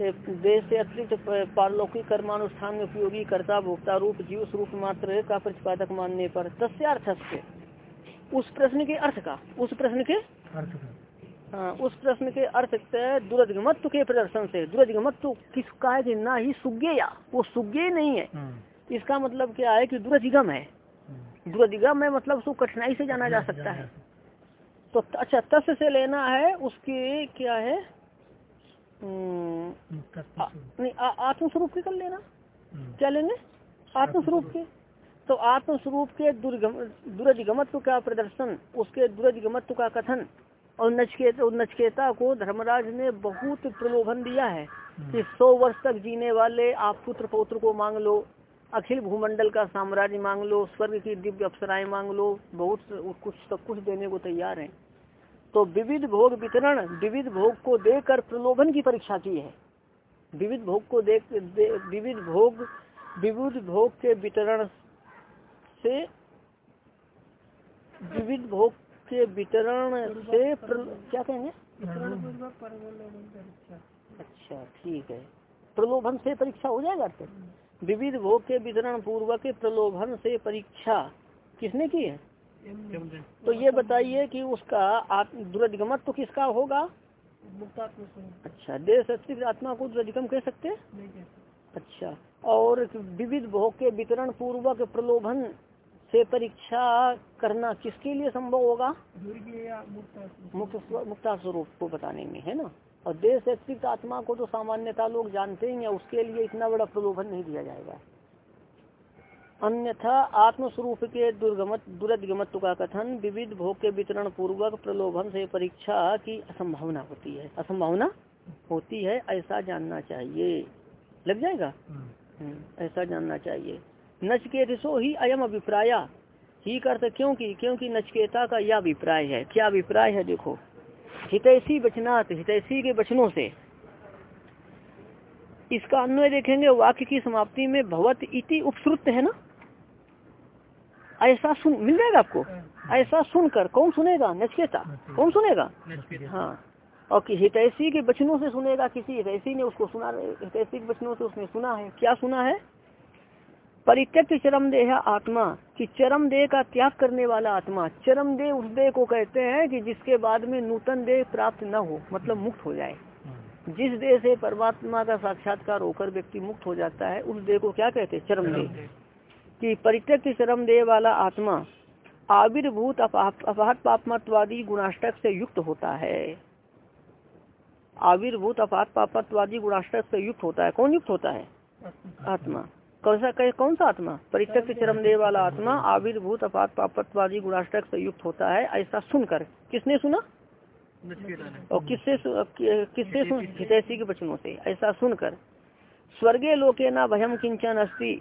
देश से अतिरिक्त पारलौकिक कर्मानुष्ठान में उपयोगी कर्ता भोक्ता रूप जीव स्वरूप मात्र का प्रतिपादक मानने पर। तस्थ से उस प्रश्न के अर्थ का उस प्रश्न के अर्थ का। हाँ उस प्रश्न के अर्थ दुर्धिगमत्व के प्रदर्शन से दुर्धिगमत्व किसका है कि ना ही सुज्ञ या? वो सुज्ञ नहीं है। इसका मतलब क्या है कि दुर्धिगम है। दुर्दिगा में मतलब उसको कठिनाई से जाना जा सकता है। तो अच्छा तस् से लेना है उसके क्या है? नहीं आत्मस्वरूप के कर लेना। क्या लेंगे? आत्मस्वरूप के। तो आत्मस्वरूप के दुर्गम दुरधिगमत्व का प्रदर्शन उसके दुरधिगमत्व का कथन और नचकेत नचकेता को धर्मराज ने बहुत प्रलोभन दिया है कि सौ वर्ष तक जीने वाले आप पुत्र पौत्र को मांग लो अखिल भूमंडल का साम्राज्य मांग लो स्वर्ग की दिव्य अप्सराएँ मांग लो बहुत कुछ सब कुछ देने को तैयार है। तो विविध भोग वितरण विविध भोग को देकर प्रलोभन की परीक्षा की है। विविध भोग को देख दे, विविध भोग विविध भोग के वितरण से विविध भोग के वितरण से प्र- क्या कहेंगे? अच्छा ठीक है। प्रलोभन से परीक्षा हो जाएगा फिर विविध भोग के वितरण पूर्वक प्रलोभन से परीक्षा किसने की है? तो ये बताइए कि उसका दुर्गमत तो किसका होगा? अच्छा देह सत्य आत्मा को दुर्गम कह सकते हैं? कह सकते। अच्छा और विविध भोग के वितरण पूर्वक प्रलोभन से परीक्षा करना किसके लिए संभव होगा? मुक्त स्व- मुक्ता स्वरूप को बताने में है ना? और देश अतिरिक्त आत्मा को तो सामान्यता लोग जानते ही हैं उसके लिए इतना बड़ा प्रलोभन नहीं दिया जाएगा। अन्यथा आत्मस्वरूप के दुर्गमत दुरदगमत्व का कथन विविध भोग के वितरण पूर्वक प्रलोभन से परीक्षा की असंभावना होती है। असंभावना होती है ऐसा जानना चाहिए। लग जाएगा? हम्म, ऐसा जानना चाहिए। नचकेतसो ही अयम अभिप्राय। ही करते क्योंकि क्योंकि नचकेता का यह अभिप्राय है। क्या अभिप्राय है देखो? हितैषी वचनात् हितैषी के वचनों से। इसका अन्वय देखेंगे वाक्य की समाप्ति में भवत इति उपश्रुत है ना? ऐसा सुन मिल जाएगा आपको? ऐसा सुनकर कौन सुनेगा? नचकेता। कौन सुनेगा? हाँ। और कि हितैषी के वचनों से सुनेगा किसी? हितैषी ने उसको सुना हितैषी के वचनों से उसने सुना है। क्या सुना है? परित्यक्त चरम देह आत्मा कि चरम देह का त्याग करने वाला आत्मा चरम देह उस देह को कहते हैं कि जिसके बाद में नूतन देह प्राप्त न हो मतलब मुक्त हो जाए। जिस देह से परमात्मा का साक्षात्कार होकर व्यक्ति मुक्त हो जाता है उस देह को क्या कहते हैं? चरम देह। कि परित्यक्त चरम देह वाला आत्मा आविर्भूत अपा- अपहत पापमत्वादी गुणाष्टक से युक्त होता है। आविर्भूत अपात पापत्वादी गुणाष्टक से युक्त होता है। कौन युक्त होता है? आत्मा। कौन सा कहे कौन सा आत्मा? परित्यक्त चरम देह वाला आत्मा आविर्भूत अपात पापत्वादी गुणाष्टक से युक्त होता है ऐसा सुनकर। किसने सुना? और किससे किससे सुन? हितैषी के वचनों से। ऐसा सुनकर। स्वर्गे लोके न भयम किंचन अस्ति।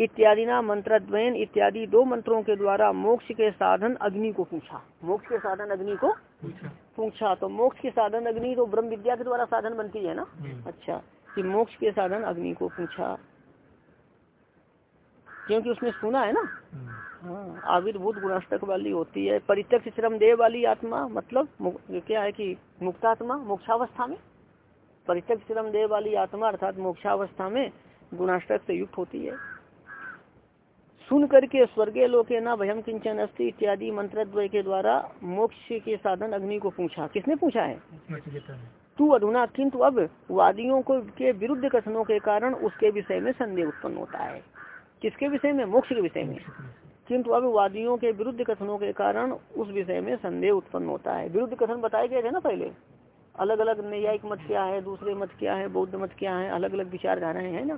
इत्यादि ना मंत्रद्वयन इत्यादि दो मंत्रों के द्वारा मोक्ष के साधन अग्नि को पूछा। मोक्ष के साधन अग्नि को पूछा। तो मोक्ष के साधन अग्नि तो ब्रह्म विद्या के द्वारा साधन बनती है ना? अच्छा। कि मोक्ष के साधन अग्नि को पूछा। क्योंकि उसने सुना है ना। हाँ आविर्भूत गुणाष्टक वाली होती है परित्यक्त श्रम देह वाली आत्मा मतलब क्या है कि मुक्तात्मा मोक्षावस्था में? परित्यक्त श्रम देह वाली आत्मा अर्थात मोक्षावस्था में गुणाष्टक से युक्त होती है। सुन करके स्वर्गीय लोके ना भयम किंचन अस्ति इत्यादि मंत्रद्वय के द्वारा मोक्ष के साधन अग्नि को पूछा। किसने पूछा है? तू अधुना किंतु अब वादियों को के विरुद्ध कथनों के कारण उसके विषय में संदेह उत्पन्न होता है। किसके विषय में? मोक्ष के विषय में। किंतु अब वादियों के विरुद्ध कथनों के कारण उस विषय में संदेह उत्पन्न होता है। विरुद्ध कथन बताए गए थे ना पहले? अलग अलग न्यायिक मत क्या है, दूसरे मत क्या है, बौद्ध मत क्या है अलग अलग विचारधाराएँ हैं ना?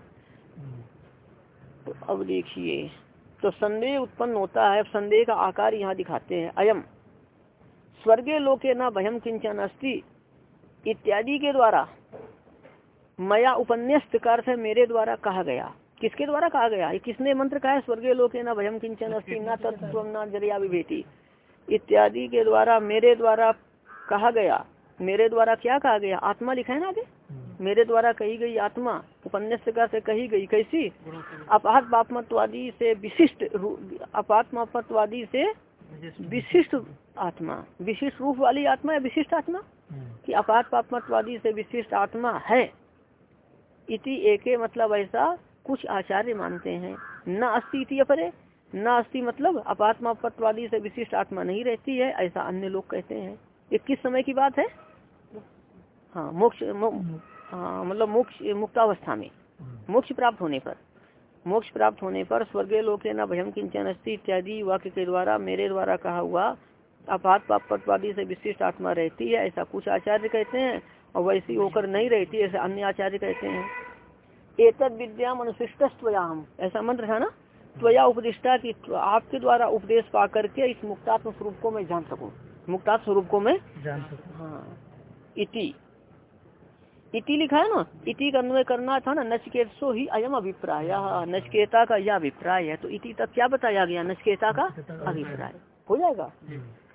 तो अब देखिए तो संदेह उत्पन्न होता है, संदेह का आकार यहाँ दिखाते हैं। अयम, स्वर्गीय लोके न भयम किंचन अस्ति इत्यादि के द्वारा मया उपन्यस्त कर मेरे द्वारा कहा गया। किसके द्वारा कहा गया? ये किसने मंत्र कहा है? स्वर्गीय लोके न भयम किंचन अस्ति न तत्व न ज़रिया विभेति इत्यादि के द्वारा मेरे द्वारा कहा गया। मेरे द्वारा क्या कहा गया? आत्मा लिखा है ना आगे? मेरे द्वारा कही गई आत्मा उपन्यास का से कही गई कैसी? अपात पापमत्वादी से विशिष्ट अपात पापमत्वादी से विशिष्ट। आत्मा। विशिष्ट रूप वाली आत्मा या विशिष्ट आत्मा? कि अपात पापमत्वादी से विशिष्ट आत्मा है। इति एके मतलब ऐसा कुछ आचार्य मानते हैं। न अस्ति इति अपरे न अस्थि मतलब अपात्मापत्वादी से विशिष्ट आत्मा नहीं रहती है ऐसा अन्य लोग कहते हैं। ये किस समय की बात है? हाँ मोक्ष मो- हाँ मतलब मोक्ष मुक्तावस्था में। मोक्ष प्राप्त होने पर। मोक्ष प्राप्त होने पर स्वर्गीय लोके न भयम किंचन अस्ति इत्यादि वाक्य के द्वारा मेरे द्वारा कहा हुआ अपात पापत्वादी से विशिष्ट आत्मा रहती है ऐसा कुछ आचार्य कहते हैं और वैसी होकर नहीं रहती ऐसा अन्य आचार्य कहते हैं। एतद विद्या अनुशिष्टस्वयाम ऐसा मंत्र है ना? त्वया उपदिष्टा की आपके द्वारा उपदेश पा करके इस मुक्तात्म स्वरूप को मैं जान सकूँ। मुक्तात्म स्वरूप को मैं जान हाँ। इति। इति लिखा है ना? इति का अन्वय करना था ना? नचकेतसो ही अयम अभिप्राय। नचकेता का यह अभिप्राय है। तो इति तक क्या बताया गया? नचकेता का अभिप्राय। हो जाएगा?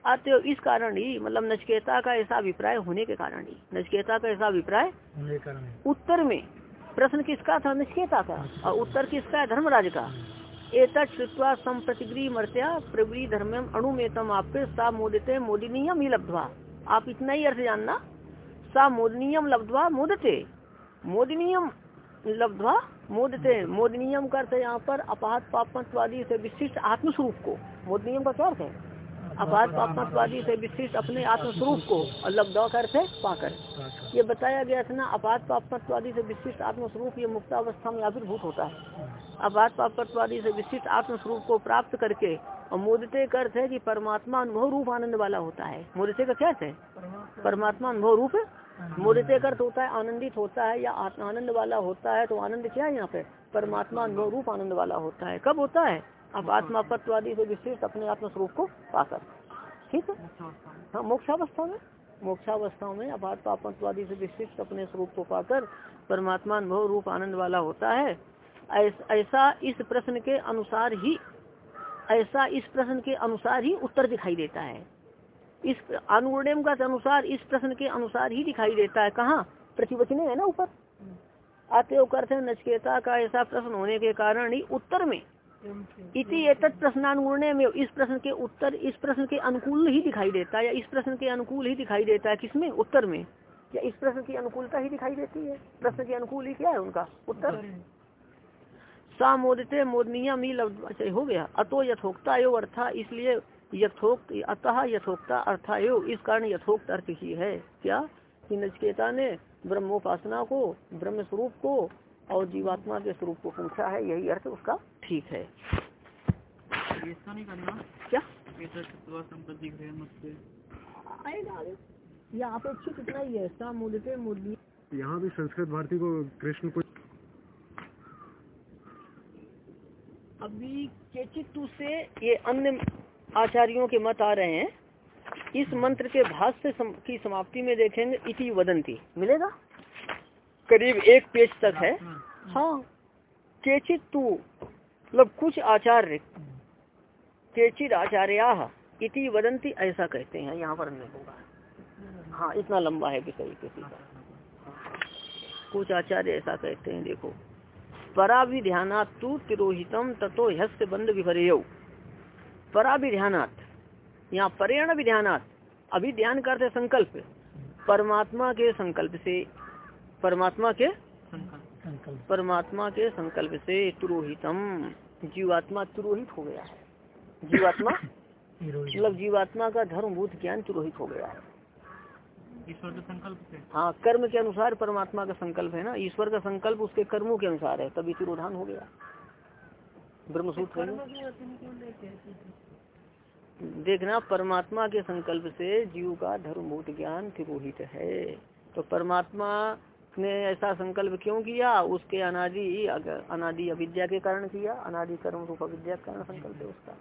आते इस कारण ही मतलब नचकेता का ऐसा अभिप्राय होने के कारण ही। नचकेता का ऐसा अभिप्राय उत्तर में प्रश्न किसका था? नचकेता का। और उत्तर किसका है? धर्मराज का। एतत् श्रुत्वा संप्रतिग्री मर्त्या प्रवृत्ति धर्मम अणुमेतम आपे सा मोदिते मोदिनीयम ही लब्धवा। आप इतना ही अर्थ जानना। सा मोदनीयम लब्धवा मोदते। मोदनीयम लब्धवा मोदते। मोदनीयम का अर्थ यहाँ पर अपात पापत्वादी से विशिष्ट आत्मस्वरूप को। मोदनीयम का क्या अर्थ है? अपात पापत्वादी से विशिष्ट अपने आत्मस्वरूप को और लब्धवा का अर्थ पाकर। ये बताया गया था ना अपात से विशिष्ट आत्मस्वरूप ये मुक्तावस्था में आविर्भूत होता है। अपात पापत्वादी से विशिष्ट आत्मस्वरूप को प्राप्त करके और मोदते अर्थ है कि परमात्मा अनुभव रूप आनंद वाला होता है। मोदते का क्या अर्थ है? परमात्मा अनुभव रूप मोदते अर्थ होता है, आनंदित होता है या आनंद वाला होता है तो आनंद क्या है यहाँ पे? परमात्मा अनुभव रूप आनंद वाला होता है। कब होता है? अब आत्मापत्वादी से विशिष्ट अपने आत्म स्वरूप को पाकर। ठीक है? हाँ मोक्षावस्था में? मोक्षावस्था में अपात पापत्वादी से विशिष्ट अपने स्वरूप को पाकर परमात्मा अनुभव रूप आनंद वाला होता है। ऐस- ऐसा इस प्रश्न के अनुसार ही ऐसा इस प्रश्न के अनुसार ही उत्तर दिखाई देता है। इस अनुवर्णम का अनुसार इस प्रश्न के अनुसार ही दिखाई देता है। कहाँ? प्रतिवचने है ना ऊपर। आते हो करते नचकेता का ऐसा प्रश्न होने के कारण ही उत्तर में इति एतत् प्रश्नानुगुण्य में इस प्रश्न के उत्तर इस प्रश्न के अनुकूल ही दिखाई देता है या इस प्रश्न के अनुकूल ही दिखाई देता है किसमें? उत्तर में। या इस प्रश्न की अनुकूलता ही दिखाई देती है? प्रश्न के अनुकूल ही क्या है उनका? उत्तर? सा मोदते मोदनीय मी लब्ध अच्छा हो गया। अतो यथोक्ता यो अर्था इसलिए यथोक्त अतः यथोक्ता अर्थायो इस कारण यथोक्त अर्थ ही है। क्या? कि नचकेता ने ब्रह्मोपासना को ब्रह्म स्वरूप को और जीवात्मा के स्वरूप को पूछा है यही अर्थ उसका। ठीक है। ऐसा नहीं करना क्या आएगा अपेक्षित इतना ही है सा यहाँ भी संस्कृत भारती को कृष्ण को अभी केचित्तु से ये अन्य आचार्यों के मत आ रहे हैं। इस मंत्र के भाष्य सम, की समाप्ति में देखेंगे इति वदंती मिलेगा? करीब एक पेज तक है। हाँ केचित्तु मतलब कुछ आचार्य केचित आचार्या इति वदंती ऐसा कहते हैं यहाँ पर नहीं होगा। हाँ इतना लंबा है विषय किसी का। कुछ आचार्य ऐसा कहते हैं देखो पराभिध्यानात तु तिरोहितम ततो हस्त बंद विपर्य पराभिध्यानात यहाँ परेण विध्यानात अभी ध्यान करते संकल्प। परमात्मा के संकल्प से परमात्मा के संकल्प। परमात्मा के संकल्प से तुरोहितम। जीवात्मा तुरोहित हो गया है। जीवात्मा मतलब जीवात्मा का धर्मभूत ज्ञान तुरोहित हो गया है। ईश्वर के संकल्प से? हाँ कर्म के अनुसार परमात्मा का संकल्प है ना। ईश्वर का संकल्प उसके कर्मों के अनुसार है तभी तिरोधान हो गया। ब्रह्मसूत्र? देखना परमात्मा के संकल्प से जीव का धर्मभूत ज्ञान तिरोहित है। तो परमात्मा ने ऐसा संकल्प क्यों किया? उसके अनादि अनादि अविद्या के कारण किया। अनादि कर्म रूप अविद्या के कारण संकल्प है उसका।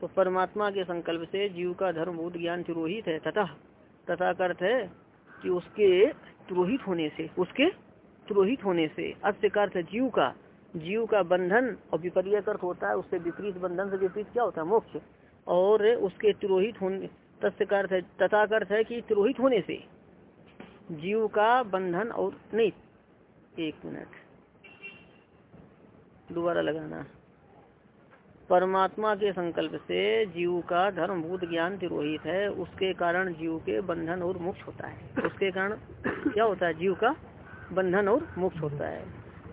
तो परमात्मा के संकल्प से जीव का धर्मभूत ज्ञान तिरोहित है। तथा तथा अर्थ है कि उसके तुरोहित होने से, उसके तुरोहित होने से, अस्य अर्थ जीव का। जीव का बंधन और विपर्य का अर्थ होता है, उससे विपरीत बंधन से विपरीत क्या होता है? मोक्ष। और उसके तिरोहित होने, तस्य अर्थ है, तथा अर्थ है कि तिरोहित होने से जीव का बंधन और नहीं, एक मिनट। दोबारा लगाना। परमात्मा के संकल्प से जीव का धर्मभूत ज्ञान तिरोहित है। उसके कारण जीव के बंधन और मोक्ष होता है। उसके कारण क्या होता है? जीव का बंधन और मुक्त होता है।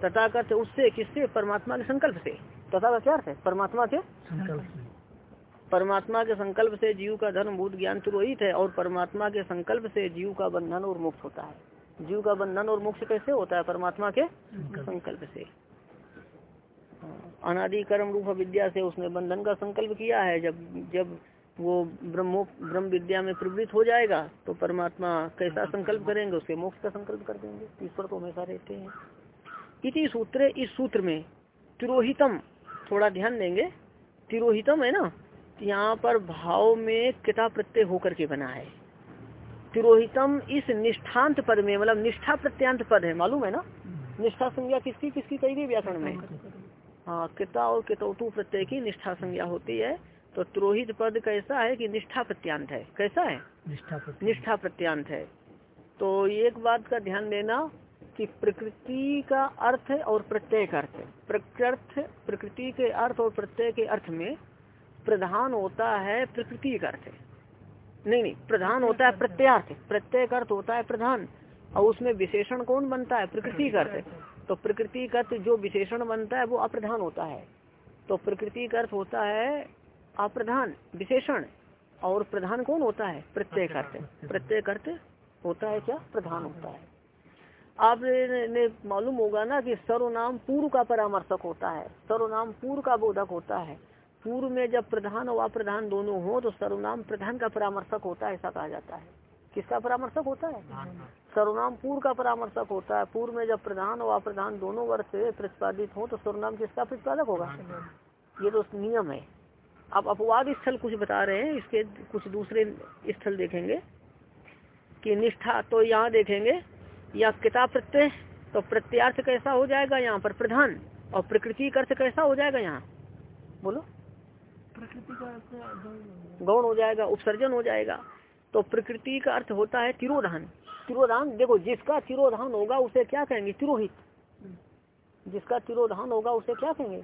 तथा उससे, किससे? परमात्मा के संकल्प से। तथा क्या है? परमात्मा के परमात्मा के संकल्प से जीव का धर्म धर्मभूत ज्ञान तिरोहित है और परमात्मा के संकल्प से जीव का बंधन और मुक्त होता है। जीव का बंधन और मोक्ष कैसे होता है परमात्मा के संकल्प। से। अनादि कर्म रूप विद्या से उसने बंधन का संकल्प किया है। जब जब वो ब्रह्मो ब्रह्म विद्या में प्रवृत्त हो जाएगा तो परमात्मा कैसा संकल्प करेंगे? उसके मोक्ष का संकल्प कर देंगे। ईश्वर तो हमेशा रहते हैं। इसी सूत्र इस सूत्र में तिरोहितम थोड़ा ध्यान देंगे। तिरोहितम है ना? यहाँ पर भाव में किता प्रत्यय होकर के बना है। तिरोहितम इस निष्ठांत पद में मतलब निष्ठा प्रत्यांत पद है मालूम है ना? निष्ठा संज्ञा किसकी किसकी कही गई व्याकरण में? हाँ किता और कितौतु प्रत्यय की निष्ठा संज्ञा होती है। तो त्रोहित पद कैसा है कि निष्ठा प्रत्यांत है? कैसा है? निष्ठा प्रत्यांत। है। तो एक बात का ध्यान देना कि प्रकृति का अर्थ और प्रत्यय का अर्थ प्रकृत प्रकृति के अर्थ और प्रत्यय के अर्थ में प्रधान होता है प्रकृति का अर्थ नहीं नहीं, प्रधान होता है प्रत्यार्थ। प्रत्यय का अर्थ होता है प्रधान। और उसमें विशेषण कौन बनता है? प्रकृति का अर्थ तो प्रकृति का जो विशेषण बनता है, वो अप्रधान होता है। तो प्रकृति का अर्थ होता है अप्रधान, विशेषण। और प्रधान कौन होता है? प्रत्यय अर्थ प्रत्यय अर्थ होता है क्या? प्रधान होता है। आप ने मालूम होगा ना कि सर्वनाम पूर्व का परामर्शक होता है। सर्वनाम पूर्व का बोधक होता है। पूर्व में जब प्रधान और अप्रधान दोनों हो तो सर्वनाम प्रधान का परामर्शक होता है, ऐसा कहा जाता है। किसका परामर्शक होता है? सर्वनाम पूर्व का परामर्शक होता है। पूर्व में जब प्रधान और अप्रधान दोनों वर्ष प्रतिपादित हो तो सर्वनाम किसका प्रतिपादक होगा? ये तो नियम है। अब अपवाद स्थल कुछ बता रहे हैं, इसके कुछ दूसरे स्थल देखेंगे। कि निष्ठा तो यहाँ देखेंगे, या किताब प्रत्यय तो प्रत्यार्थ कैसा हो जाएगा यहाँ पर प्रधान, और प्रकृति का अर्थ कैसा हो जाएगा यहाँ? बोलो। गौण हो जाएगा उपसर्जन हो जाएगा। तो प्रकृति का अर्थ होता है तिरोधान। तिरोधान देखो जिसका तिरोधान होगा उसे क्या कहेंगे? तिरोहित। जिसका तिरोधान होगा उसे क्या कहेंगे?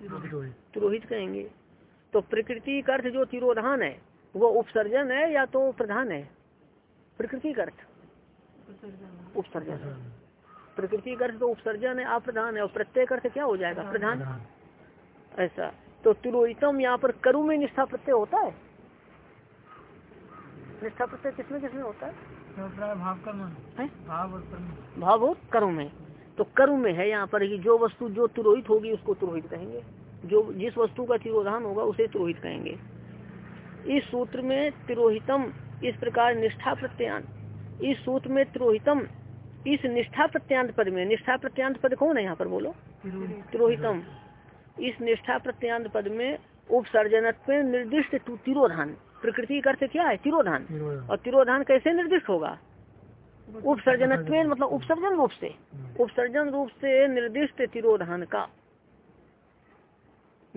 तिरोहित। कहेंगे। तो प्रकृति का अर्थ जो तिरोधान है वो उपसर्जन है या तो प्रधान है? प्रकृति का अर्थ। उपसर्जन। प्रकृति का अर्थ तो उपसर्जन है अप्रधान है और प्रत्येक अर्थ क्या हो जाएगा? प्रधान। ऐसा। तो तिरोहितम यहाँ पर करु में निष्ठा प्रत्यय होता है? निष्ठा प्रत्यय किसमें किसमें होता है? भाव भाव और कर्म में। तो कर्म में है यहाँ पर कि जो वस्तु जो तिरोहित होगी उसको तिरोहित कहेंगे। जो जिस वस्तु का तिरोधान होगा उसे तुरोहित कहेंगे। इस सूत्र में तिरोहितम इस प्रकार निष्ठा प्रत्यान इस सूत्र में तिरोहितम इस निष्ठा प्रत्यांत पद में। निष्ठा प्रत्यांत पद कौन है यहाँ पर बोलो? तिरोहितम। इस निष्ठा प्रत्यांत पद में उपसर्जन निर्दिष्ट तिरोधान। प्रकृति का अर्थ क्या है? तिरोधान। और तिरोधान कैसे निर्दिष्ट होगा? उपसर्जन मतलब उपसर्जन रूप से। उपसर्जन रूप से निर्दिष्ट तिरोधान का।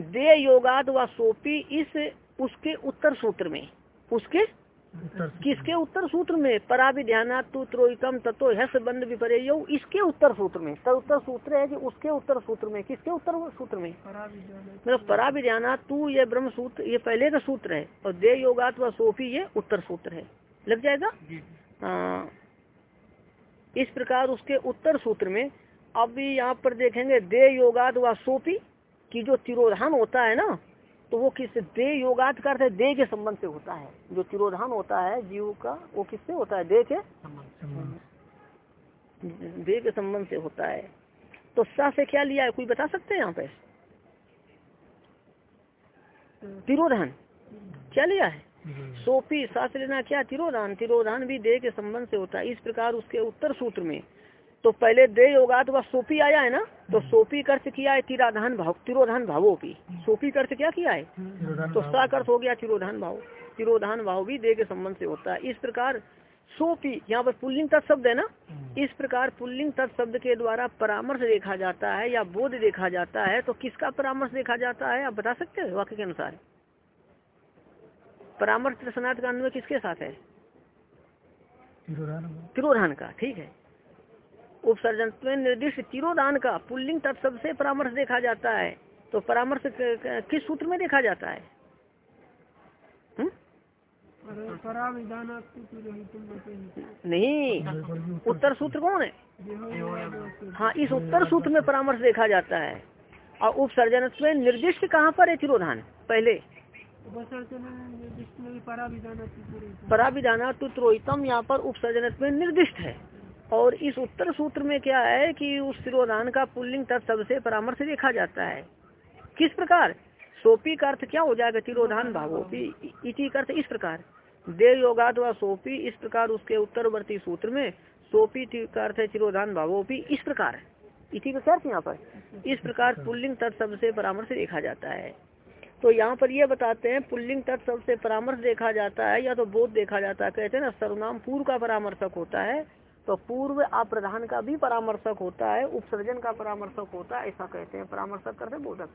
दे योगाद व सोपी इस उसके उत्तर सूत्र में। उसके किसके उत्तर सूत्र में? पराभिध्याना तु त्रोहितम तत्व हस बंद विपरे इसके उत्तर सूत्र में? तर उत्तर सूत्र है कि उसके उत्तर सूत्र में? किसके उत्तर सूत्र में? मतलब पराभिध्याना तू ये ब्रह्म सूत्र ये पहले का सूत्र है और दे योगात व सोफी ये उत्तर सूत्र है। लग जाएगा? आ, इस प्रकार उसके उत्तर सूत्र में अब यहाँ पर देखेंगे दे योगात व सोपी की जो तिरोधान होता है ना तो वो किस दे योगात का अर्थ दे के संबंध से होता है। जो तिरोधान होता है जीव का वो किससे होता है? दे के दे के संबंध से होता है। तो सा से क्या लिया है? कोई बता सकते हैं यहाँ पे? तिरोधान। क्या लिया है? सोपी सा से लेना क्या? तिरोधान। तिरोधान भी दे के संबंध से होता है। इस प्रकार उसके उत्तर सूत्र में तो पहले दे योगात व सोपी आया है ना? तो सोपी कर्थ किया है तिराधान भाव तिरोधान भावों की सोपी कर्थ क्या किया है? तो सा हो गया तिरोधान भाव। तिरोधान भाव भी दे के संबंध से होता है। इस प्रकार सोपी यहाँ पर पुल्लिंग तत्शब्द है ना? इस प्रकार पुल्लिंग तत्शब्द के द्वारा परामर्श देखा जाता है या बोध देखा जाता है तो किसका परामर्श देखा जाता है? आप बता सकते हैं वाक्य के अनुसार? परामर्श का अन्वय किसके साथ है? तिरोधान का ठीक है। उपसर्जन निर्दिष्ट तिरोदान का पुल्लिंग तत्शब्द से परामर्श देखा जाता है। तो परामर्श किस सूत्र में देखा जाता है? नहीं, उत्तर सूत्र कौन है? हाँ इस उत्तर सूत्र में परामर्श देखा जाता है। और उपसर्जन निर्दिष्ट कहाँ पर है तिरोधान? पहले। पराविधाना तुत्रोहितम यहाँ पर उपसर्जन निर्दिष्ट है। और इस उत्तर सूत्र में क्या है कि उस तिरोधान का पुल्लिंग तत्व से परामर्श देखा जाता है। किस प्रकार? सोपी का अर्थ क्या हो जाएगा? तिरोधान भावोपी इति अर्थ इस प्रकार। दे योगात व सोपी इस प्रकार उसके उत्तरवर्ती सूत्र में सोपी का अर्थ है तिरोधान भावोपी इस प्रकार। इति का अर्थ यहाँ पर? इस प्रकार पुल्लिंग तत्शब्द से परामर्श देखा जाता है। तो यहाँ पर ये बताते हैं, पुल्लिंग तत्शब्द से परामर्श देखा जाता है या तो बोध देखा जाता है। कहते हैं ना, सर्वनाम पूर्व का परामर्शक होता है। तो पूर्व अप्रधान का भी परामर्शक होता है उपसर्जन का परामर्शक होता है ऐसा कहते हैं परामर्शक करते हैं बोधक?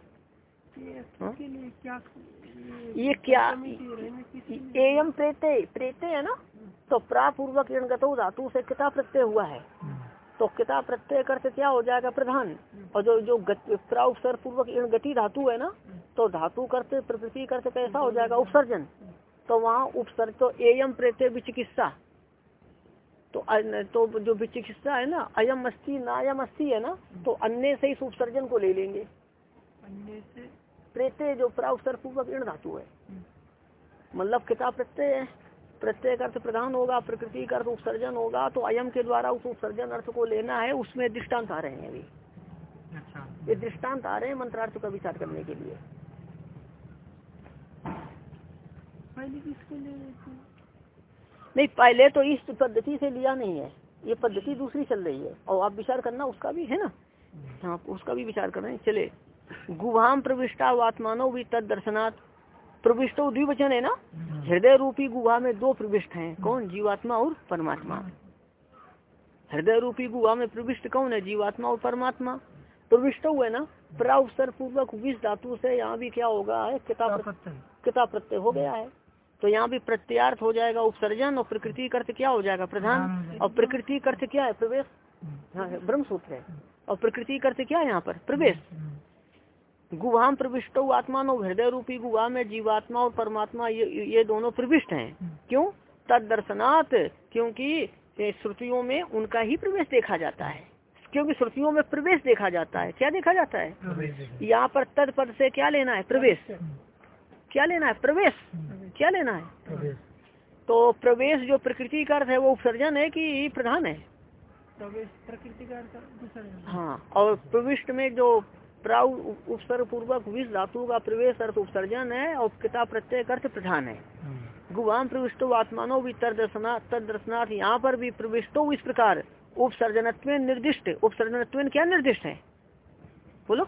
क्या ये क्या प्रेते प्रेते है ना? तो प्रापूर्वक धातु से किता प्रत्यय हुआ है। तो किता प्रत्यय करते क्या हो जाएगा प्रधान? और जो जो प्राउपसर पूर्वक गति धातु है ना तो धातु करते प्रकृति करते कैसा हो जाएगा? उपसर्जन। तो वहाँ उपसर्ज तो एयम प्रेते विचिकित्सा तो तो जो विचिकित्सा है ना अयम अस्थि नायम अस्थि है ना तो अन्य से इस उपसर्जन को ले लेंगे। अन्य से? प्रेते जो प्रावसर पूर्वक ऋण धातु है। मतलब किताब प्रत्यय है? प्रत्यय का अर्थ प्रधान होगा प्रकृति का अर्थ उपसर्जन होगा तो अयम के द्वारा उस उपसर्जन अर्थ को लेना है उसमें दृष्टांत आ रहे हैं अभी। अच्छा। ये दृष्टांत आ रहे हैं मंत्रार्थ का विचार करने के लिए पहले किसको ले रहे थे नहीं पहले तो इस पद्धति से लिया नहीं है। ये पद्धति दूसरी चल रही है। और आप विचार करना उसका भी है ना? हाँ उसका भी विचार कर रहे हैं। चले। गुहाम प्रविष्टा वात्मानो भी तद दर्शनाथ प्रविष्टो द्विवचन है ना? हृदय रूपी गुहा में दो प्रविष्ट हैं। कौन? जीवात्मा और परमात्मा। हृदय रूपी गुहा में प्रविष्ट कौन है? जीवात्मा और परमात्मा। प्रविष्ट हुए ना? प्रावसर पूर्वक विष धातु से यहाँ भी क्या होगा? है किताब किताब प्रत्यय हो गया है। तो यहाँ भी प्रत्यार्थ हो जाएगा उपसर्जन और प्रकृति कर्थ क्या हो जाएगा? प्रधान। और प्रकृति कर्थ क्या है? प्रवेश। हाँ। ब्रह्म सूत्र है। और प्रकृति कर्थ क्या है यहाँ पर? प्रवेश। गुहाम प्रविष्ट आत्मा नो हृदय रूपी गुहा में जीवात्मा और परमात्मा ये ये दोनों प्रविष्ट हैं। क्यों? तद दर्शनात् क्योंकि श्रुतियों में उनका ही प्रवेश देखा जाता है। क्योंकि श्रुतियों में प्रवेश देखा जाता है। क्या देखा जाता है? यहाँ पर तद पद से क्या लेना है? प्रवेश। क्या लेना है? प्रवेश। क्या लेना है? तो प्रवेश जो प्रकृति का अर्थ है वो उपसर्जन है कि प्रधान है? प्रवेश प्रकृति का अर्थ हाँ। और प्रविष्ट में जो प्राव उपसर्ग पूर्वक विष धातु का प्रवेश अर्थ उपसर्जन है और किताब प्रत्यय अर्थ प्रधान है। गुवाम प्रविष्टो आत्मानो भी तर दर्शना तद दर्शनार्थ यहाँ पर भी प्रविष्टो इस प्रकार। उपसर्जनत्व निर्दिष्ट उपसर्जनत्व क्या निर्दिष्ट है? बोलो।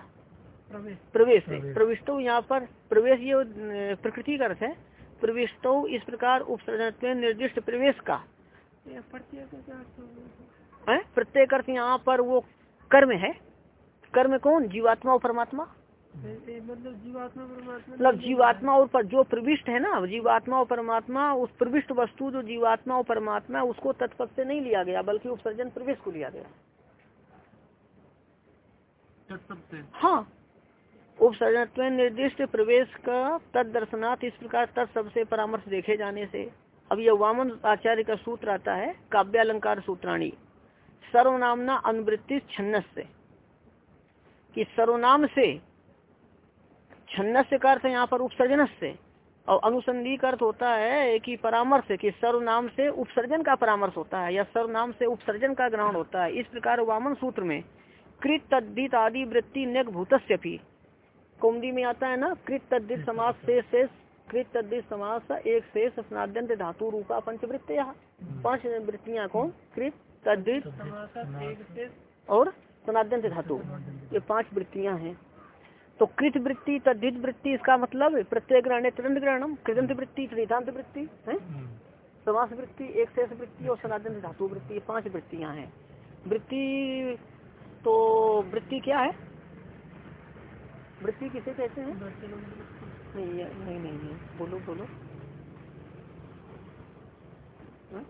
प्रवेश। प्रवेश प्रविष्टो यहाँ पर प्रवेश ये प्रकृति का अर्थ है प्रविष्टो इस प्रकार उपसर्जनत्व निर्दिष्ट प्रवेश का। प्रत्येक अर्थ यहाँ पर वो कर्म है। कर्म कौन? जीवात्मा और परमात्मा। मतलब जीवात्मा परमात्मा मतलब जीवात्मा और पर जो प्रविष्ट है ना जीवात्मा और परमात्मा उस प्रविष्ट वस्तु जो जीवात्मा और परमात्मा उसको तत्पद से नहीं लिया गया बल्कि उपसर्जन प्रवेश को लिया गया। हाँ। उपसर्जनत्व निर्दिष्ट प्रवेश का तद दर्शनाथ इस प्रकार तत्सब से परामर्श देखे जाने से। अब यह वामन आचार्य का सूत्र आता है, काव्यालंकार सूत्राणी। सर्वनामना अनुवृत्ति छन्नस से कि सर्वनाम से छन्नस का अर्थ यहाँ पर उपसर्जन से और अनुसंधि का अर्थ होता है कि परामर्श, कि सर्वनाम से उपसर्जन का परामर्श होता है, या सर्वनाम से उपसर्जन का ग्रहण होता है। इस प्रकार वामन सूत्र में कृत तद्धित आदि वृत्ति नेक भूतस्य भी कुमदी में आता है ना, कृत तद्धित समास से शेष कृत तद्धित समास एक शेष स्नाद्यंत धातु रूपा पंचवृत्तिया। पाँच वृत्तियाँ कौन? कृत एक और सनाद्यंत धातु। ये पाँच वृत्तियाँ हैं। तो कृत वृत्ति, तद्धित वृत्ति, इसका मतलब प्रत्यय ग्रहण तुरंत ग्रहणम कृदंत वृत्ति त्रितांत वृत्ति, है? समास वृत्ति, एक शेष वृत्ति और सनातन धातु वृत्ति, ये पाँच वृत्तियाँ हैं। वृत्ति तो वृत्ति क्या है? वृत्ति किसे कहते हैं? नहीं नहीं नहीं नहीं। बोलो बोलो। हाँ?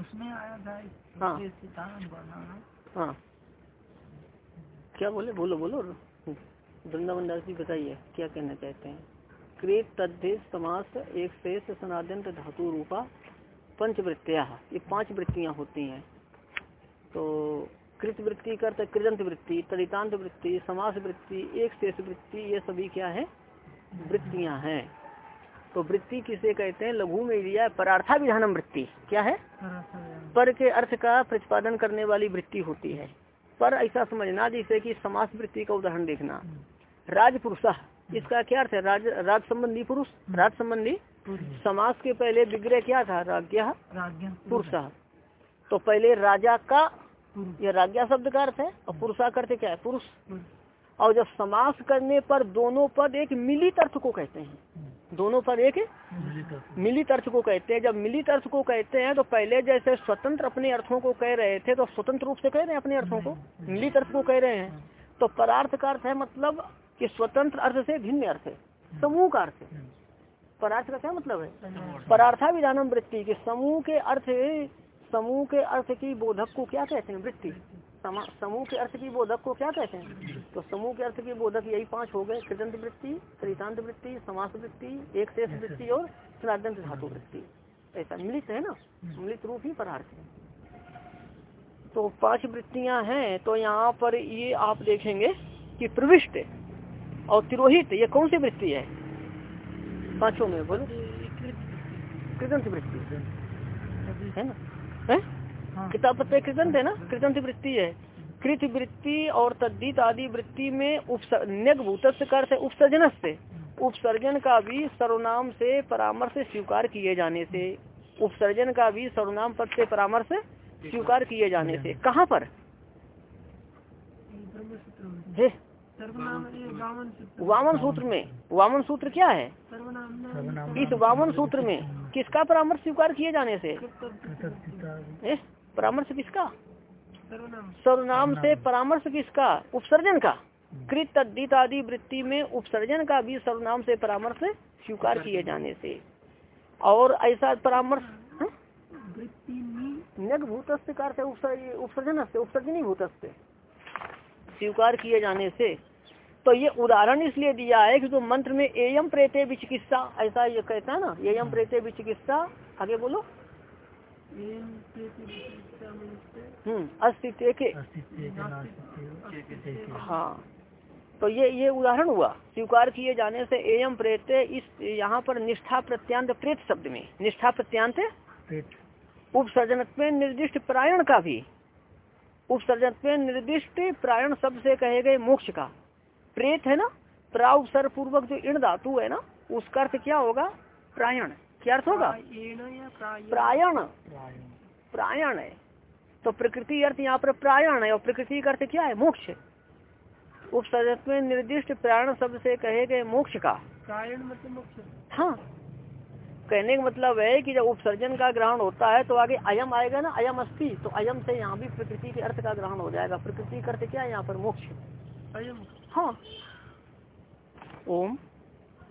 उसमें आया था हाँ। हाँ। क्या बोले? बोलो बोलो। वृंदावन दास जी बताइए क्या कहना चाहते हैं? कृत तद्देश समास एक शेष सनादंत धातु रूपा पंचवृत्तिया। ये पाँच वृत्तियाँ होती हैं। तो कृत वृत्ति का अर्थ कृदंत वृत्ति तदितांत वृत्ति समास वृत्ति एक शेष वृत्ति ये सभी क्या है? वृत्तियाँ हैं। तो वृत्ति किसे कहते हैं? लघु में दिया परार्था विधानम वृत्ति। क्या है? पर के अर्थ का प्रतिपादन करने वाली वृत्ति होती है। पर ऐसा समझना जैसे कि समास वृत्ति का उदाहरण देखना। राजपुरुष इसका क्या अर्थ है? राज राज संबंधी पुरुष राज संबंधी समास के पहले विग्रह क्या था? राज्ञा। पुरुष। तो पहले राजा का यह राज्ञा शब्द का अर्थ है? और पुरुषा करते क्या है? पुरुष। और जब समास करने पर दोनों पद एक मिलित अर्थ को कहते हैं। दोनों पद एक मिलित अर्थ को कहते हैं। जब मिलित अर्थ को कहते हैं तो पहले जैसे स्वतंत्र अपने अर्थों को कह रहे थे तो स्वतंत्र रूप से कह रहे हैं अपने अर्थों को? मिलित अर्थ को कह रहे हैं। तो परार्थ का अर्थ है मतलब कि स्वतंत्र अर्थ से भिन्न अर्थ है। समूह का अर्थ परार्थ का क्या मतलब है? परार्था विधानम वृत्ति, के समूह के अर्थ समूह के अर्थ की बोधक को क्या कहते हैं? वृत्ति। समूह के अर्थ की बोधक को क्या कहते हैं? तो समूह के अर्थ की बोधक यही पाँच हो गए। कृदंत वृत्ति त्रितांत वृत्ति समास वृत्ति एक शेष वृत्ति और स्नादंत धातु वृत्ति। ऐसा मिलित है ना? मिलित रूप ही परार्थ है। तो पाँच वृत्तियाँ हैं तो यहाँ पर ये आप देखेंगे कि प्रविष्ट और तिरोहित ये कौन सी वृत्ति है? पाँचों में बोलो। कृदंत वृत्ति। है ना? है? किताब पत्र कृतंत है ना? कृतंत वृत्ति है। कृत वृत्ति और तद्दीत आदि वृत्ति में उपभूत कर उपसर्जन से उपसर्जन का भी सर्वनाम से परामर्श स्वीकार किए जाने से उपसर्जन का भी सर्वनाम पद से परामर्श स्वीकार किए जाने से। कहाँ पर? हे? वामन सूत्र में। वामन सूत्र क्या है? सर्वनाम। इस वामन सूत्र में। किसका परामर्श स्वीकार किए जाने से? परामर्श किसका? सर्वनाम से परामर्श किसका? उपसर्जन का। कृत तद्दित आदि वृत्ति में उपसर्जन का भी सर्वनाम से परामर्श स्वीकार किए जाने से। और ऐसा परामर्श हाँ? नग भूतस्थ उपसर्जन उपसर्जनी भूतस्थ स्वीकार किए जाने से। तो ये उदाहरण इसलिए दिया है कि जो मंत्र में एयम प्रेते विचिकित्सा ऐसा ये कहता है ना एयम प्रेते विचिकित्सा आगे बोलो। हम्म अस्तित्व के। हाँ। तो ये ये उदाहरण हुआ। स्वीकार किए जाने से एयम प्रेत इस यहाँ पर निष्ठा प्रत्यांत प्रेत शब्द में निष्ठा प्रत्यांत उपसर्जन में निर्दिष्ट प्रायण का भी उपसर्जन में निर्दिष्ट प्रायण शब्द से कहे गए मोक्ष का। प्रेत है ना प्रावसर पूर्वक जो इण धातु है ना उसका अर्थ क्या होगा? प्रायण। क्या अर्थ होगा? प्रायेण प्रायण? है। तो प्रकृति अर्थ यहाँ पर प्रायण है और प्रकृति का अर्थ क्या है? मोक्ष। उपसर्जन में निर्दिष्ट प्रायण शब्द से कहे गए मोक्ष का। प्रायण मतलब मोक्ष। हाँ। कहने का मतलब है कि जब उपसर्जन का ग्रहण होता है तो आगे अयम आएगा ना अयम अस्थि तो अयम से यहाँ भी प्रकृति के अर्थ का ग्रहण हो जाएगा। प्रकृति का अर्थ क्या है? यहाँ पर मोक्ष। अयम। हाँ। ओम।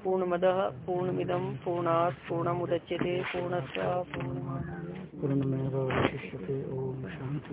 पूर्णमद पूर्णमिदम पूर्णात पूर्णमुदच्यते पूर्णस्य पूर्णमादाय पूर्णमेव ओम शांति